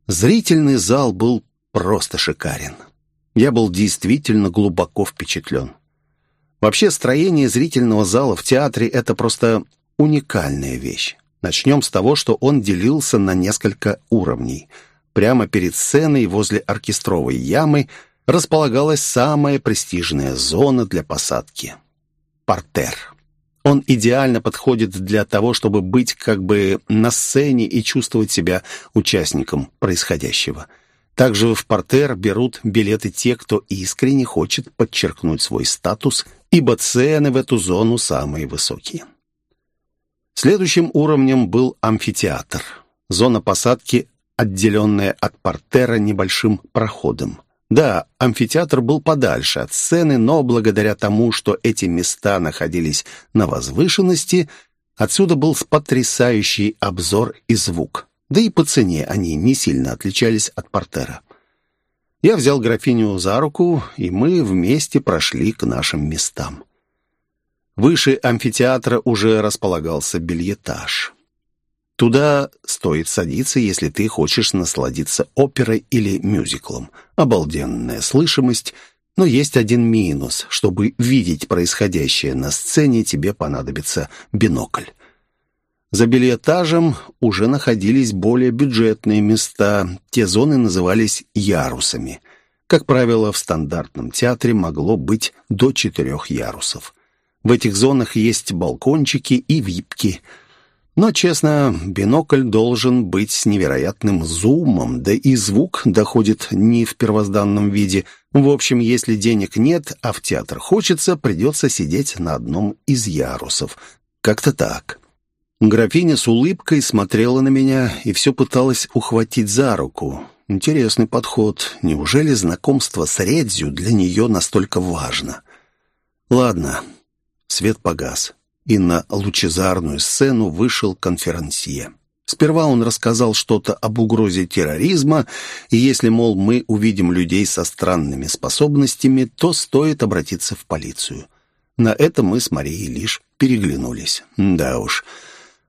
Зрительный зал был просто шикарен. Я был действительно глубоко впечатлен. Вообще, строение зрительного зала в театре — это просто уникальная вещь. Начнем с того, что он делился на несколько уровней. Прямо перед сценой возле оркестровой ямы располагалась самая престижная зона для посадки — портер. Он идеально подходит для того, чтобы быть как бы на сцене и чувствовать себя участником происходящего. Также в портер берут билеты те, кто искренне хочет подчеркнуть свой статус, ибо цены в эту зону самые высокие. Следующим уровнем был амфитеатр. Зона посадки, отделенная от портера небольшим проходом. Да, амфитеатр был подальше от сцены, но благодаря тому, что эти места находились на возвышенности, отсюда был потрясающий обзор и звук. Да и по цене они не сильно отличались от портера. Я взял графиню за руку, и мы вместе прошли к нашим местам. Выше амфитеатра уже располагался бельетаж. Туда стоит садиться, если ты хочешь насладиться оперой или мюзиклом. Обалденная слышимость, но есть один минус. Чтобы видеть происходящее на сцене, тебе понадобится бинокль. За бильетажем уже находились более бюджетные места. Те зоны назывались ярусами. Как правило, в стандартном театре могло быть до четырех ярусов. В этих зонах есть балкончики и випки – но, честно, бинокль должен быть с невероятным зумом, да и звук доходит не в первозданном виде. В общем, если денег нет, а в театр хочется, придется сидеть на одном из ярусов. Как-то так. Графиня с улыбкой смотрела на меня и все пыталась ухватить за руку. Интересный подход. Неужели знакомство с Редзю для нее настолько важно? Ладно. Свет погас, и на лучезарную сцену вышел конферансье. Сперва он рассказал что-то об угрозе терроризма, и если, мол, мы увидим людей со странными способностями, то стоит обратиться в полицию. На это мы с Марией лишь переглянулись. Да уж,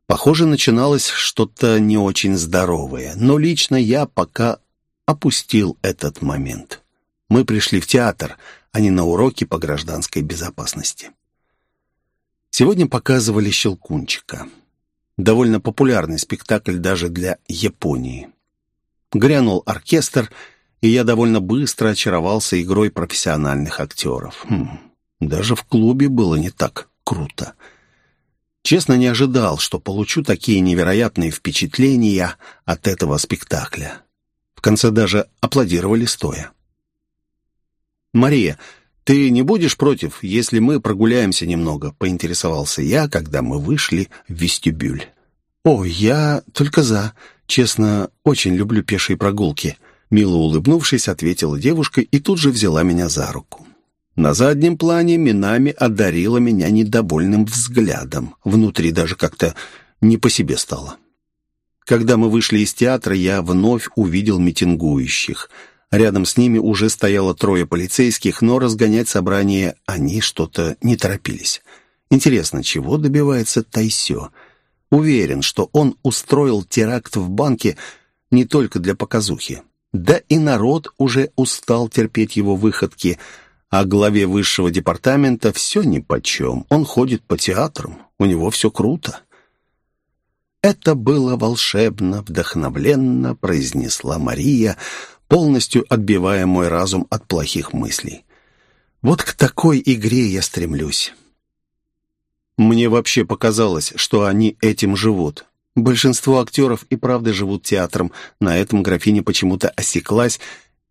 похоже, начиналось что-то не очень здоровое, но лично я пока опустил этот момент. Мы пришли в театр, а не на уроки по гражданской безопасности. Сегодня показывали «Щелкунчика». Довольно популярный спектакль даже для Японии. Грянул оркестр, и я довольно быстро очаровался игрой профессиональных актеров. Хм, даже в клубе было не так круто. Честно, не ожидал, что получу такие невероятные впечатления от этого спектакля. В конце даже аплодировали стоя. «Мария, ты не будешь против, если мы прогуляемся немного?» — поинтересовался я, когда мы вышли в вестибюль. «О, я только за. Честно, очень люблю пешие прогулки», — мило улыбнувшись, ответила девушка и тут же взяла меня за руку. На заднем плане Минами одарила меня недовольным взглядом. Внутри даже как-то не по себе стало. Когда мы вышли из театра, я вновь увидел митингующих. Рядом с ними уже стояло трое полицейских, но разгонять собрание они что-то не торопились. Интересно, чего добивается Тайсё? Уверен, что он устроил теракт в банке не только для показухи. Да и народ уже устал терпеть его выходки, а главе высшего департамента все нипочем. Он ходит по театрам, у него все круто. «Это было волшебно, вдохновленно», — произнесла Мария, полностью отбивая мой разум от плохих мыслей. «Вот к такой игре я стремлюсь». Мне вообще показалось, что они этим живут. Большинство актеров и правда живут театром. На этом графиня почему-то осеклась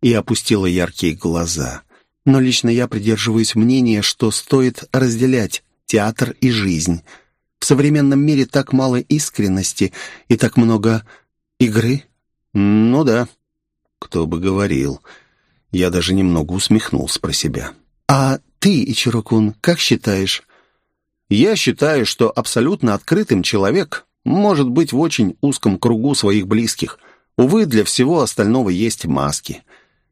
и опустила яркие глаза. Но лично я придерживаюсь мнения, что стоит разделять театр и жизнь — в современном мире так мало искренности и так много игры. Ну да, кто бы говорил. Я даже немного усмехнулся про себя. А ты, Ичирокун, как считаешь? Я считаю, что абсолютно открытым человек может быть в очень узком кругу своих близких. Увы, для всего остального есть маски.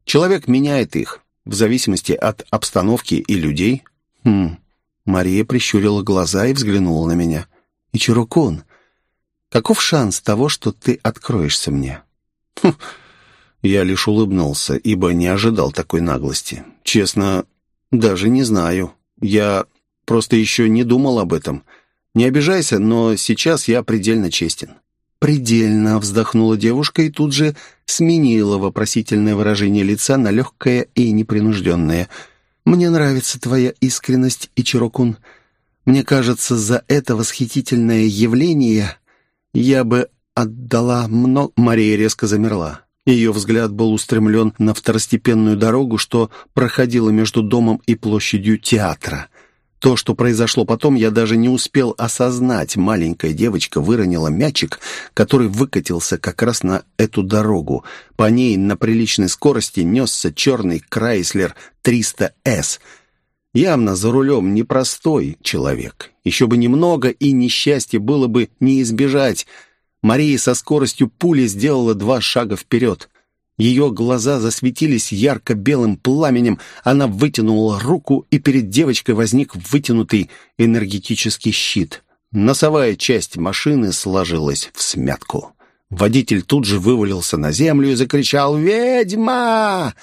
Человек меняет их в зависимости от обстановки и людей. Хм, Мария прищурила глаза и взглянула на меня. «Ичирокун, каков шанс того, что ты откроешься мне?» хм. Я лишь улыбнулся, ибо не ожидал такой наглости. Честно, даже не знаю. Я просто еще не думал об этом. Не обижайся, но сейчас я предельно честен. «Предельно», — вздохнула девушка и тут же сменила вопросительное выражение лица на легкое и непринужденное — мне нравится твоя искренность, Ичирокун. Мне кажется, за это восхитительное явление я бы отдала много...» Мария резко замерла. Ее взгляд был устремлен на второстепенную дорогу, что проходила между домом и площадью театра. То, что произошло потом, я даже не успел осознать. Маленькая девочка выронила мячик, который выкатился как раз на эту дорогу. По ней на приличной скорости несся черный Крайслер 300С. Явно за рулем непростой человек. Еще бы немного, и несчастье было бы не избежать. Мария со скоростью пули сделала два шага вперед. Ее глаза засветились ярко-белым пламенем, она вытянула руку, и перед девочкой возник вытянутый энергетический щит. Носовая часть машины сложилась в смятку. Водитель тут же вывалился на землю и закричал «Ведьма!».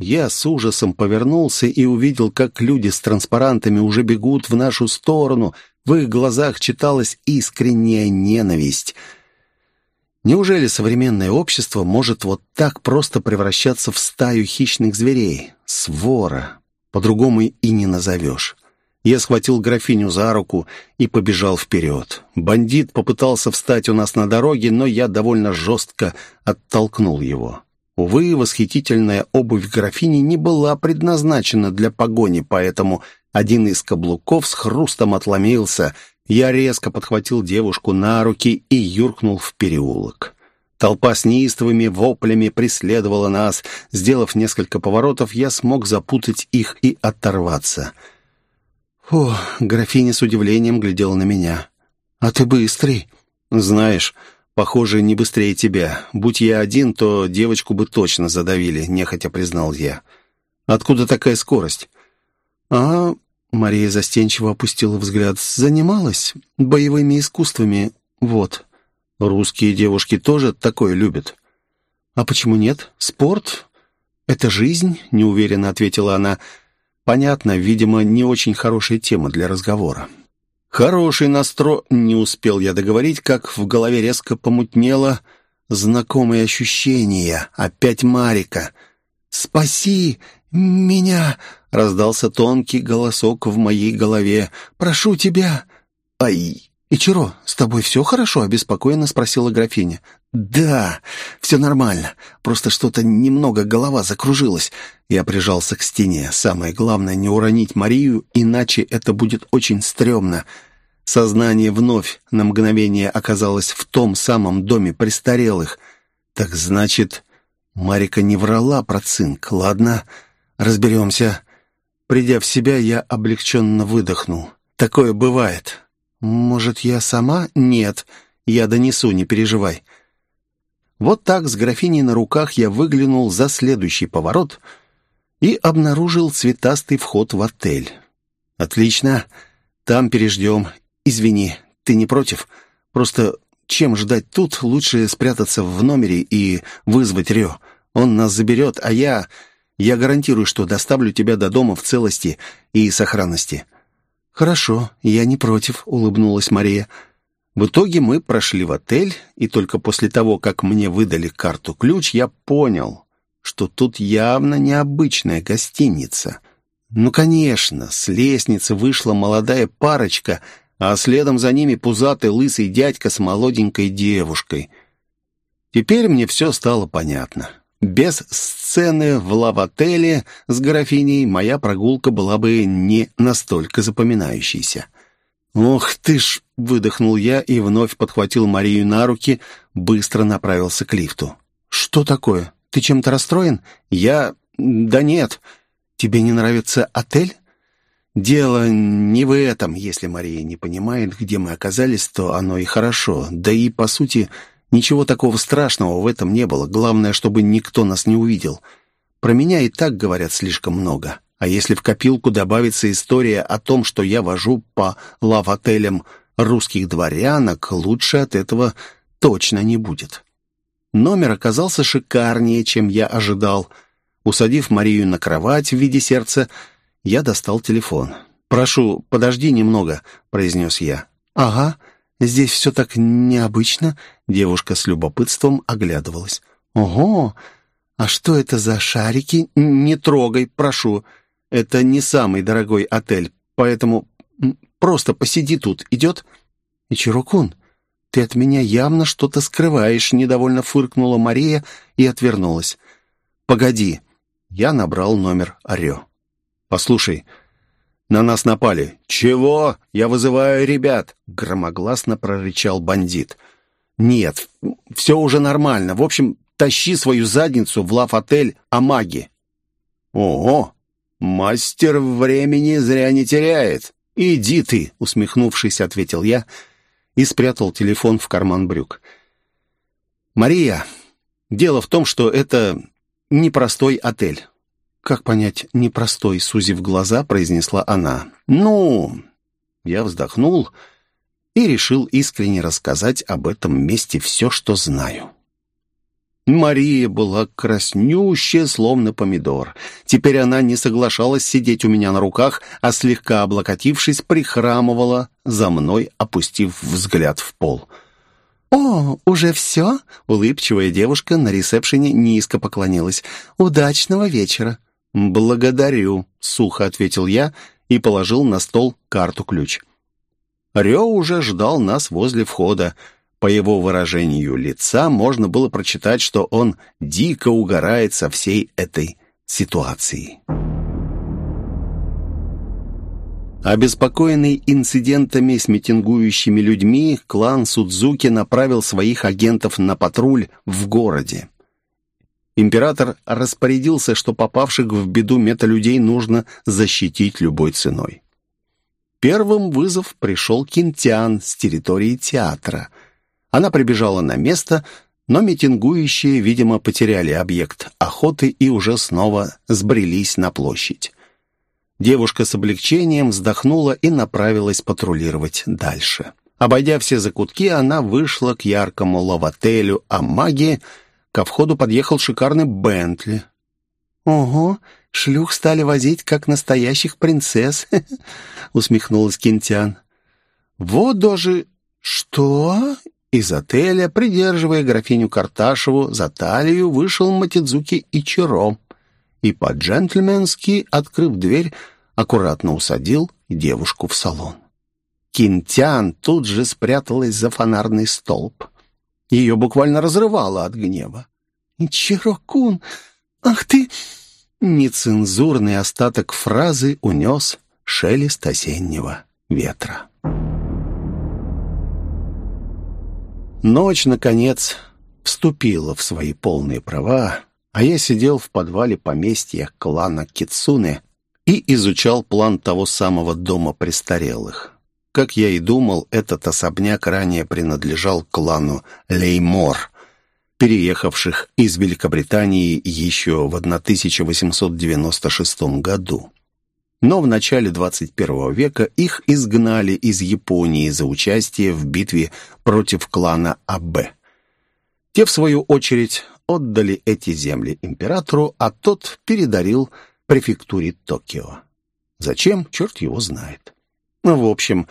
Я с ужасом повернулся и увидел, как люди с транспарантами уже бегут в нашу сторону. В их глазах читалась искренняя ненависть — Неужели современное общество может вот так просто превращаться в стаю хищных зверей? Свора. По-другому и не назовешь. Я схватил графиню за руку и побежал вперед. Бандит попытался встать у нас на дороге, но я довольно жестко оттолкнул его. Увы, восхитительная обувь графини не была предназначена для погони, поэтому один из каблуков с хрустом отломился, Я резко подхватил девушку на руки и юркнул в переулок. Толпа с неистовыми воплями преследовала нас. Сделав несколько поворотов, я смог запутать их и оторваться. О, графиня с удивлением глядела на меня. «А ты быстрый!» «Знаешь, похоже, не быстрее тебя. Будь я один, то девочку бы точно задавили», — нехотя признал я. «Откуда такая скорость?» «А Мария застенчиво опустила взгляд. «Занималась боевыми искусствами. Вот. Русские девушки тоже такое любят». «А почему нет? Спорт? Это жизнь?» — неуверенно ответила она. «Понятно, видимо, не очень хорошая тема для разговора». «Хороший настро...» — не успел я договорить, как в голове резко помутнело знакомые ощущения. Опять Марика. «Спаси меня!» — раздался тонкий голосок в моей голове. «Прошу тебя!» «Ай!» «Ичиро, с тобой все хорошо?» — обеспокоенно спросила графиня. «Да, все нормально. Просто что-то немного голова закружилась». Я прижался к стене. Самое главное — не уронить Марию, иначе это будет очень стрёмно. Сознание вновь на мгновение оказалось в том самом доме престарелых. Так значит, Марика не врала про цинк. Ладно, разберемся. Придя в себя, я облегченно выдохнул. Такое бывает. Может, я сама? Нет. Я донесу, не переживай. Вот так с графиней на руках я выглянул за следующий поворот и обнаружил цветастый вход в отель. Отлично. Там переждем. Извини, ты не против? Просто чем ждать тут? Лучше спрятаться в номере и вызвать Рё. Он нас заберет, а я... Я гарантирую, что доставлю тебя до дома в целости и сохранности». «Хорошо, я не против», — улыбнулась Мария. В итоге мы прошли в отель, и только после того, как мне выдали карту-ключ, я понял, что тут явно необычная гостиница. Ну, конечно, с лестницы вышла молодая парочка, а следом за ними пузатый лысый дядька с молоденькой девушкой. Теперь мне все стало понятно. Без сцены в лав-отеле с графиней моя прогулка была бы не настолько запоминающейся. «Ох ты ж!» — выдохнул я и вновь подхватил Марию на руки, быстро направился к лифту. «Что такое? Ты чем-то расстроен?» «Я... да нет. Тебе не нравится отель?» «Дело не в этом. Если Мария не понимает, где мы оказались, то оно и хорошо. Да и, по сути, Ничего такого страшного в этом не было. Главное, чтобы никто нас не увидел. Про меня и так говорят слишком много. А если в копилку добавится история о том, что я вожу по лав-отелям русских дворянок, лучше от этого точно не будет. Номер оказался шикарнее, чем я ожидал. Усадив Марию на кровать в виде сердца, я достал телефон. «Прошу, подожди немного», — произнес я. «Ага», Здесь все так необычно». Девушка с любопытством оглядывалась. «Ого! А что это за шарики? Не трогай, прошу. Это не самый дорогой отель, поэтому просто посиди тут. Идет?» «Ичирокун, ты от меня явно что-то скрываешь», — недовольно фыркнула Мария и отвернулась. «Погоди». Я набрал номер Орё. «Послушай, на нас напали. Чего? Я вызываю ребят, громогласно прорычал бандит. Нет, все уже нормально. В общем, тащи свою задницу в лав-отель Амаги. Ого, мастер времени зря не теряет. Иди ты, усмехнувшись, ответил я и спрятал телефон в карман брюк. Мария, дело в том, что это непростой отель. «Как понять непростой?» — сузив глаза, произнесла она. «Ну...» Я вздохнул и решил искренне рассказать об этом месте все, что знаю. Мария была краснющая, словно помидор. Теперь она не соглашалась сидеть у меня на руках, а слегка облокотившись, прихрамывала за мной, опустив взгляд в пол. «О, уже все?» — улыбчивая девушка на ресепшене низко поклонилась. «Удачного вечера!» «Благодарю», — сухо ответил я и положил на стол карту-ключ. Рё уже ждал нас возле входа. По его выражению лица можно было прочитать, что он дико угорает со всей этой ситуации. Обеспокоенный инцидентами с митингующими людьми, клан Судзуки направил своих агентов на патруль в городе. Император распорядился, что попавших в беду металюдей нужно защитить любой ценой. Первым вызов пришел Кинтиан с территории театра. Она прибежала на место, но митингующие, видимо, потеряли объект охоты и уже снова сбрелись на площадь. Девушка с облегчением вздохнула и направилась патрулировать дальше. Обойдя все закутки, она вышла к яркому лавотелю а магии ко входу подъехал шикарный Бентли. «Ого, шлюх стали возить, как настоящих принцесс», — усмехнулась Кентян. «Вот даже... Что?» Из отеля, придерживая графиню Карташеву за талию, вышел Матидзуки Ичиро и по-джентльменски, открыв дверь, аккуратно усадил девушку в салон. Кинтян тут же спряталась за фонарный столб. Ее буквально разрывало от гнева. «Ичиро-кун, ах ты...» Нецензурный остаток фразы унес шелест осеннего ветра. Ночь, наконец, вступила в свои полные права, а я сидел в подвале поместья клана Кицуне и изучал план того самого дома престарелых. Как я и думал, этот особняк ранее принадлежал клану Леймор, переехавших из Великобритании еще в 1896 году. Но в начале 21 века их изгнали из Японии за участие в битве против клана АБ. Те, в свою очередь, отдали эти земли императору, а тот передарил префектуре Токио. Зачем, черт его знает. Ну, в общем,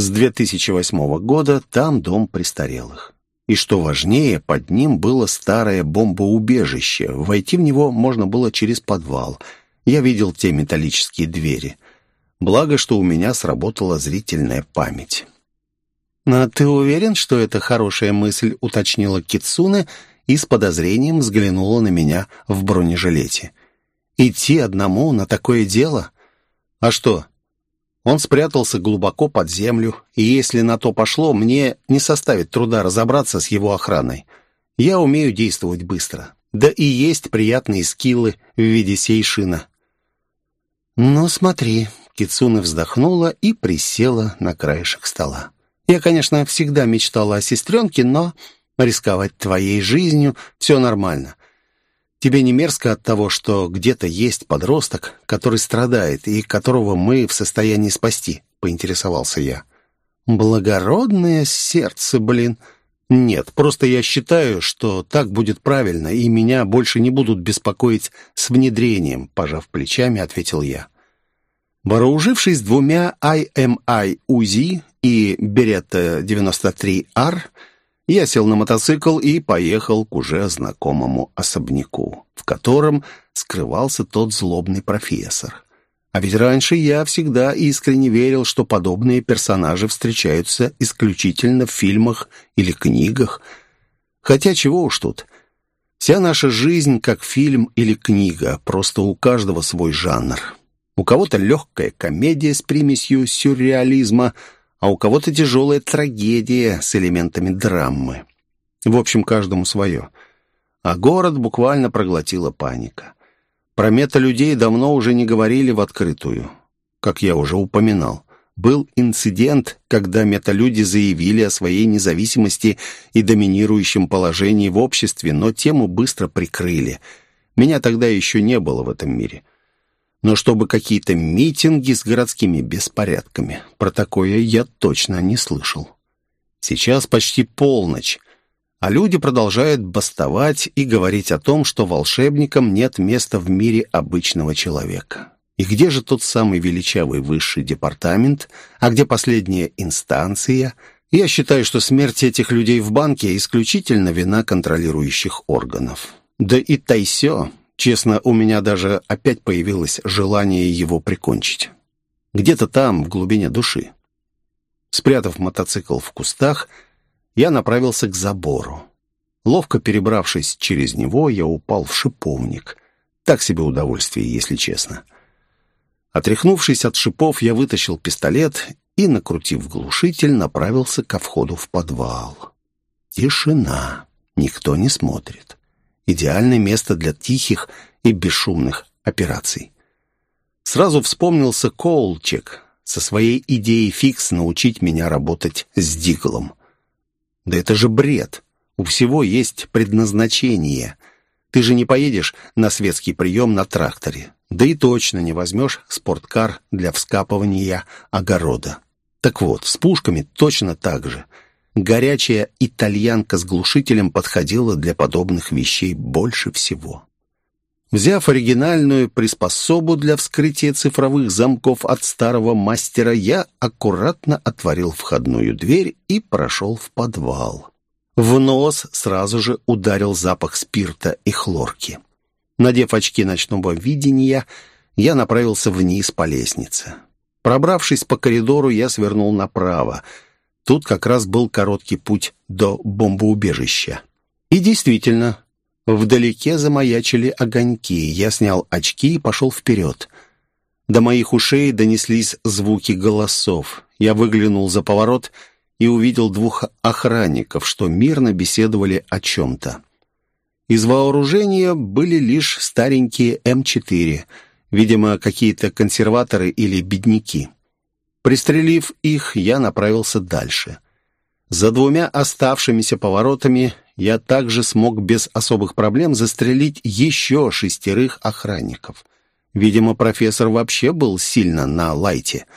с 2008 года там дом престарелых. И что важнее, под ним было старое бомбоубежище. Войти в него можно было через подвал. Я видел те металлические двери. Благо, что у меня сработала зрительная память. «А ты уверен, что это хорошая мысль?» — уточнила Кицуне и с подозрением взглянула на меня в бронежилете. «Идти одному на такое дело? А что?» Он спрятался глубоко под землю, и если на то пошло, мне не составит труда разобраться с его охраной. Я умею действовать быстро. Да и есть приятные скиллы в виде сейшина. «Ну, смотри», — Кицуна вздохнула и присела на краешек стола. «Я, конечно, всегда мечтала о сестренке, но рисковать твоей жизнью — все нормально. Тебе не мерзко от того, что где-то есть подросток, который страдает и которого мы в состоянии спасти?» — поинтересовался я. «Благородное сердце, блин!» «Нет, просто я считаю, что так будет правильно, и меня больше не будут беспокоить с внедрением», — пожав плечами, ответил я. Вооружившись двумя IMI УЗИ и Беретта 93R, я сел на мотоцикл и поехал к уже знакомому особняку, в котором скрывался тот злобный профессор. А ведь раньше я всегда искренне верил, что подобные персонажи встречаются исключительно в фильмах или книгах. Хотя чего уж тут. Вся наша жизнь как фильм или книга, просто у каждого свой жанр. У кого-то легкая комедия с примесью сюрреализма – а у кого-то тяжелая трагедия с элементами драмы. В общем, каждому свое. А город буквально проглотила паника. Про мета-людей давно уже не говорили в открытую. Как я уже упоминал, был инцидент, когда металюди заявили о своей независимости и доминирующем положении в обществе, но тему быстро прикрыли. Меня тогда еще не было в этом мире но чтобы какие-то митинги с городскими беспорядками. Про такое я точно не слышал. Сейчас почти полночь, а люди продолжают бастовать и говорить о том, что волшебникам нет места в мире обычного человека. И где же тот самый величавый высший департамент, а где последняя инстанция? Я считаю, что смерть этих людей в банке исключительно вина контролирующих органов. Да и Тайсё Честно, у меня даже опять появилось желание его прикончить. Где-то там, в глубине души. Спрятав мотоцикл в кустах, я направился к забору. Ловко перебравшись через него, я упал в шиповник. Так себе удовольствие, если честно. Отряхнувшись от шипов, я вытащил пистолет и, накрутив глушитель, направился ко входу в подвал. Тишина. Никто не смотрит. Идеальное место для тихих и бесшумных операций. Сразу вспомнился Коулчек со своей идеей фикс научить меня работать с Диглом. Да это же бред. У всего есть предназначение. Ты же не поедешь на светский прием на тракторе. Да и точно не возьмешь спорткар для вскапывания огорода. Так вот, с пушками точно так же. Горячая итальянка с глушителем подходила для подобных вещей больше всего. Взяв оригинальную приспособу для вскрытия цифровых замков от старого мастера, я аккуратно отворил входную дверь и прошел в подвал. В нос сразу же ударил запах спирта и хлорки. Надев очки ночного видения, я направился вниз по лестнице. Пробравшись по коридору, я свернул направо. Тут как раз был короткий путь до бомбоубежища. И действительно, вдалеке замаячили огоньки. Я снял очки и пошел вперед. До моих ушей донеслись звуки голосов. Я выглянул за поворот и увидел двух охранников, что мирно беседовали о чем-то. Из вооружения были лишь старенькие М4, видимо, какие-то консерваторы или бедняки. Пристрелив их, я направился дальше. За двумя оставшимися поворотами я также смог без особых проблем застрелить еще шестерых охранников. Видимо, профессор вообще был сильно на лайте —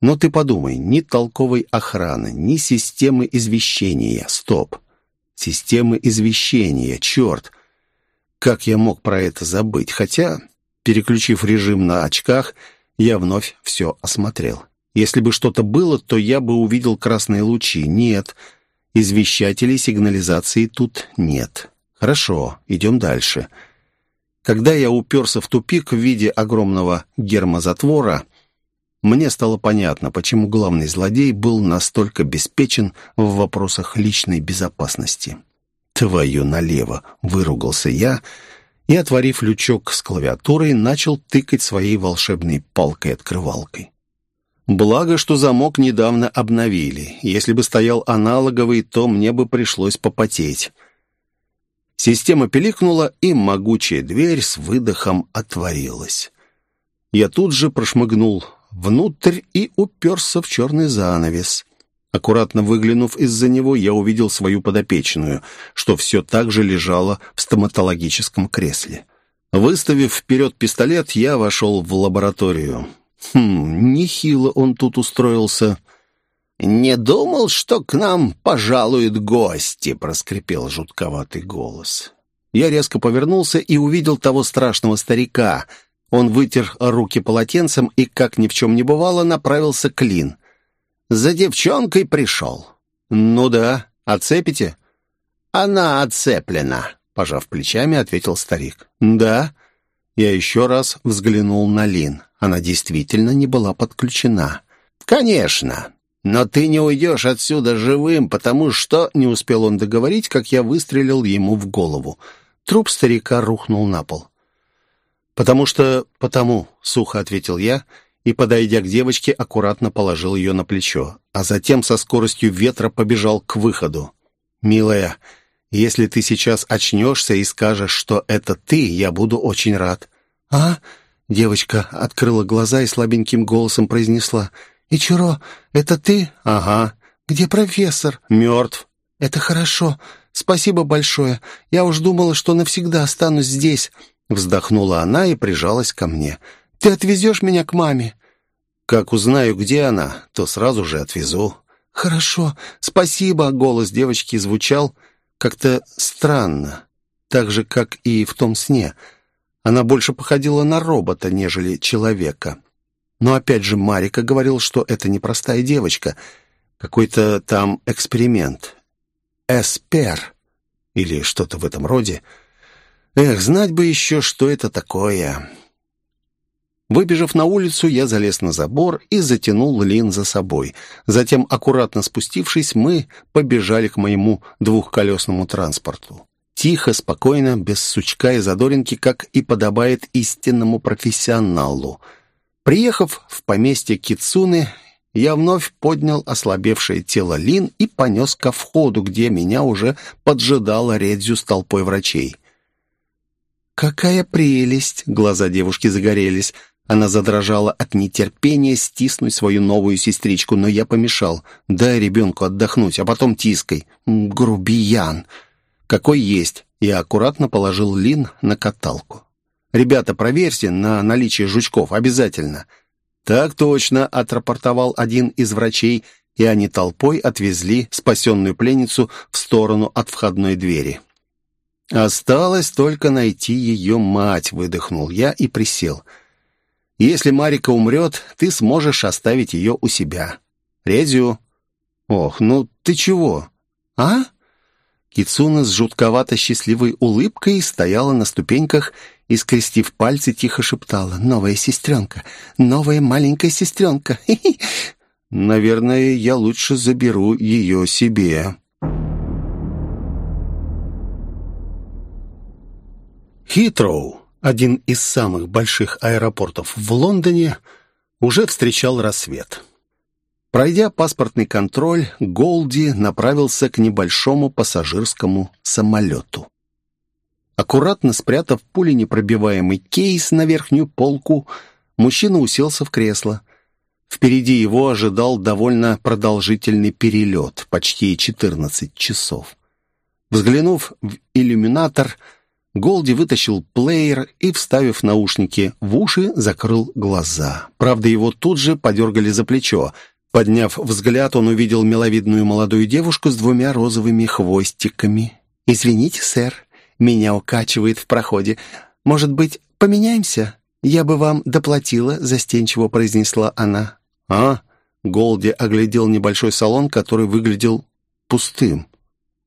но ты подумай, ни толковой охраны, ни системы извещения. Стоп. Системы извещения, черт. Как я мог про это забыть? Хотя, переключив режим на очках, я вновь все осмотрел. Если бы что-то было, то я бы увидел красные лучи. Нет, извещателей сигнализации тут нет. Хорошо, идем дальше. Когда я уперся в тупик в виде огромного гермозатвора, мне стало понятно, почему главный злодей был настолько беспечен в вопросах личной безопасности. «Твою налево!» — выругался я и, отворив лючок с клавиатурой, начал тыкать своей волшебной палкой-открывалкой. Благо, что замок недавно обновили. Если бы стоял аналоговый, то мне бы пришлось попотеть. Система пиликнула, и могучая дверь с выдохом отворилась. Я тут же прошмыгнул внутрь и уперся в черный занавес. Аккуратно выглянув из-за него, я увидел свою подопечную, что все так же лежала в стоматологическом кресле. Выставив вперед пистолет, я вошел в лабораторию. Хм, нехило он тут устроился. «Не думал, что к нам пожалуют гости», — проскрипел жутковатый голос. Я резко повернулся и увидел того страшного старика — он вытер руки полотенцем и, как ни в чем не бывало, направился к Лин. «За девчонкой пришел». «Ну да. Отцепите?» «Она отцеплена», — пожав плечами, ответил старик. «Да». Я еще раз взглянул на Лин. Она действительно не была подключена. «Конечно. Но ты не уйдешь отсюда живым, потому что...» Не успел он договорить, как я выстрелил ему в голову. Труп старика рухнул на пол. «Потому что... потому», — сухо ответил я, и, подойдя к девочке, аккуратно положил ее на плечо, а затем со скоростью ветра побежал к выходу. «Милая, если ты сейчас очнешься и скажешь, что это ты, я буду очень рад». «А?» — девочка открыла глаза и слабеньким голосом произнесла. «Ичиро, это ты?» «Ага». «Где профессор?» «Мертв». «Это хорошо. Спасибо большое. Я уж думала, что навсегда останусь здесь». Вздохнула она и прижалась ко мне. «Ты отвезешь меня к маме?» «Как узнаю, где она, то сразу же отвезу». «Хорошо, спасибо», — голос девочки звучал как-то странно, так же, как и в том сне. Она больше походила на робота, нежели человека. Но опять же Марика говорил, что это непростая девочка, какой-то там эксперимент. Эспер или что-то в этом роде — Эх, знать бы еще, что это такое. Выбежав на улицу, я залез на забор и затянул Лин за собой. Затем, аккуратно спустившись, мы побежали к моему двухколесному транспорту. Тихо, спокойно, без сучка и задоринки, как и подобает истинному профессионалу. Приехав в поместье Кицуны, я вновь поднял ослабевшее тело Лин и понес ко входу, где меня уже поджидала Редзю с толпой врачей. «Какая прелесть!» — глаза девушки загорелись. Она задрожала от нетерпения стиснуть свою новую сестричку, но я помешал. «Дай ребенку отдохнуть, а потом тискай». «Грубиян!» «Какой есть!» Я аккуратно положил Лин на каталку. «Ребята, проверьте на наличие жучков, обязательно!» «Так точно», — отрапортовал один из врачей, и они толпой отвезли спасенную пленницу в сторону от входной двери. «Осталось только найти ее мать», — выдохнул я и присел. «Если Марика умрет, ты сможешь оставить ее у себя. Резю». «Ох, ну ты чего?» «А?» Кицуна с жутковато счастливой улыбкой стояла на ступеньках и, скрестив пальцы, тихо шептала. «Новая сестренка! Новая маленькая сестренка! Хи -хи. «Наверное, я лучше заберу ее себе». Хитроу, один из самых больших аэропортов в Лондоне, уже встречал рассвет. Пройдя паспортный контроль, Голди направился к небольшому пассажирскому самолету. Аккуратно спрятав пуленепробиваемый кейс на верхнюю полку, мужчина уселся в кресло. Впереди его ожидал довольно продолжительный перелет, почти 14 часов. Взглянув в иллюминатор, Голди вытащил плеер и, вставив наушники в уши, закрыл глаза. Правда, его тут же подергали за плечо. Подняв взгляд, он увидел миловидную молодую девушку с двумя розовыми хвостиками. «Извините, сэр, меня укачивает в проходе. Может быть, поменяемся? Я бы вам доплатила», — застенчиво произнесла она. «А?» — Голди оглядел небольшой салон, который выглядел пустым.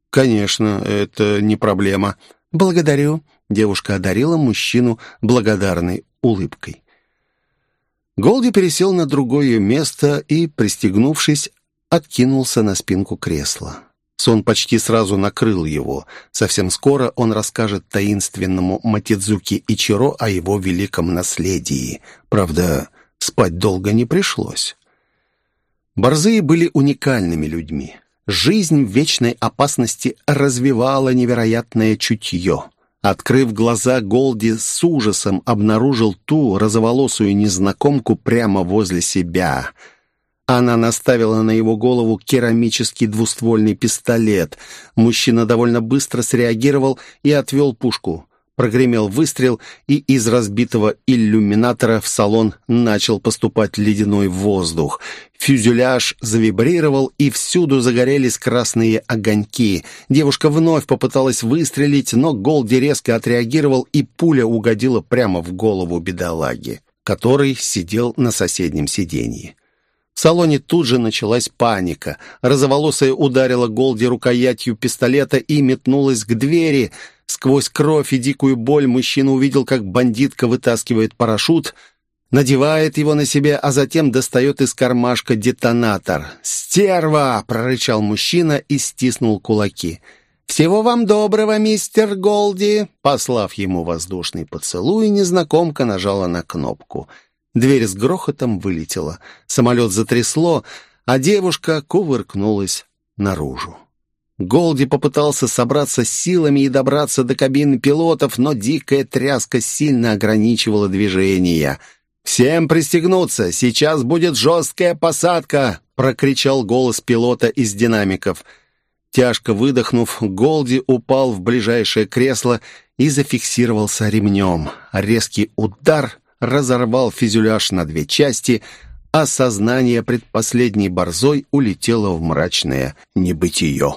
«Конечно, это не проблема». «Благодарю», — девушка одарила мужчину благодарной улыбкой. Голди пересел на другое место и, пристегнувшись, откинулся на спинку кресла. Сон почти сразу накрыл его. Совсем скоро он расскажет таинственному Матидзуки Ичиро о его великом наследии. Правда, спать долго не пришлось. Борзые были уникальными людьми. Жизнь в вечной опасности развивала невероятное чутье. Открыв глаза, Голди с ужасом обнаружил ту розоволосую незнакомку прямо возле себя — она наставила на его голову керамический двуствольный пистолет. Мужчина довольно быстро среагировал и отвел пушку. Прогремел выстрел, и из разбитого иллюминатора в салон начал поступать ледяной воздух. Фюзеляж завибрировал, и всюду загорелись красные огоньки. Девушка вновь попыталась выстрелить, но Голди резко отреагировал, и пуля угодила прямо в голову бедолаги, который сидел на соседнем сиденье. В салоне тут же началась паника. Розоволосая ударила Голди рукоятью пистолета и метнулась к двери. Сквозь кровь и дикую боль мужчина увидел, как бандитка вытаскивает парашют, надевает его на себя, а затем достает из кармашка детонатор. «Стерва!» — прорычал мужчина и стиснул кулаки. «Всего вам доброго, мистер Голди!» Послав ему воздушный поцелуй, незнакомка нажала на кнопку — Дверь с грохотом вылетела. Самолет затрясло, а девушка кувыркнулась наружу. Голди попытался собраться с силами и добраться до кабины пилотов, но дикая тряска сильно ограничивала движение. «Всем пристегнуться! Сейчас будет жесткая посадка!» — прокричал голос пилота из динамиков. Тяжко выдохнув, Голди упал в ближайшее кресло и зафиксировался ремнем. Резкий удар разорвал фюзеляж на две части, а сознание предпоследней борзой улетело в мрачное небытие.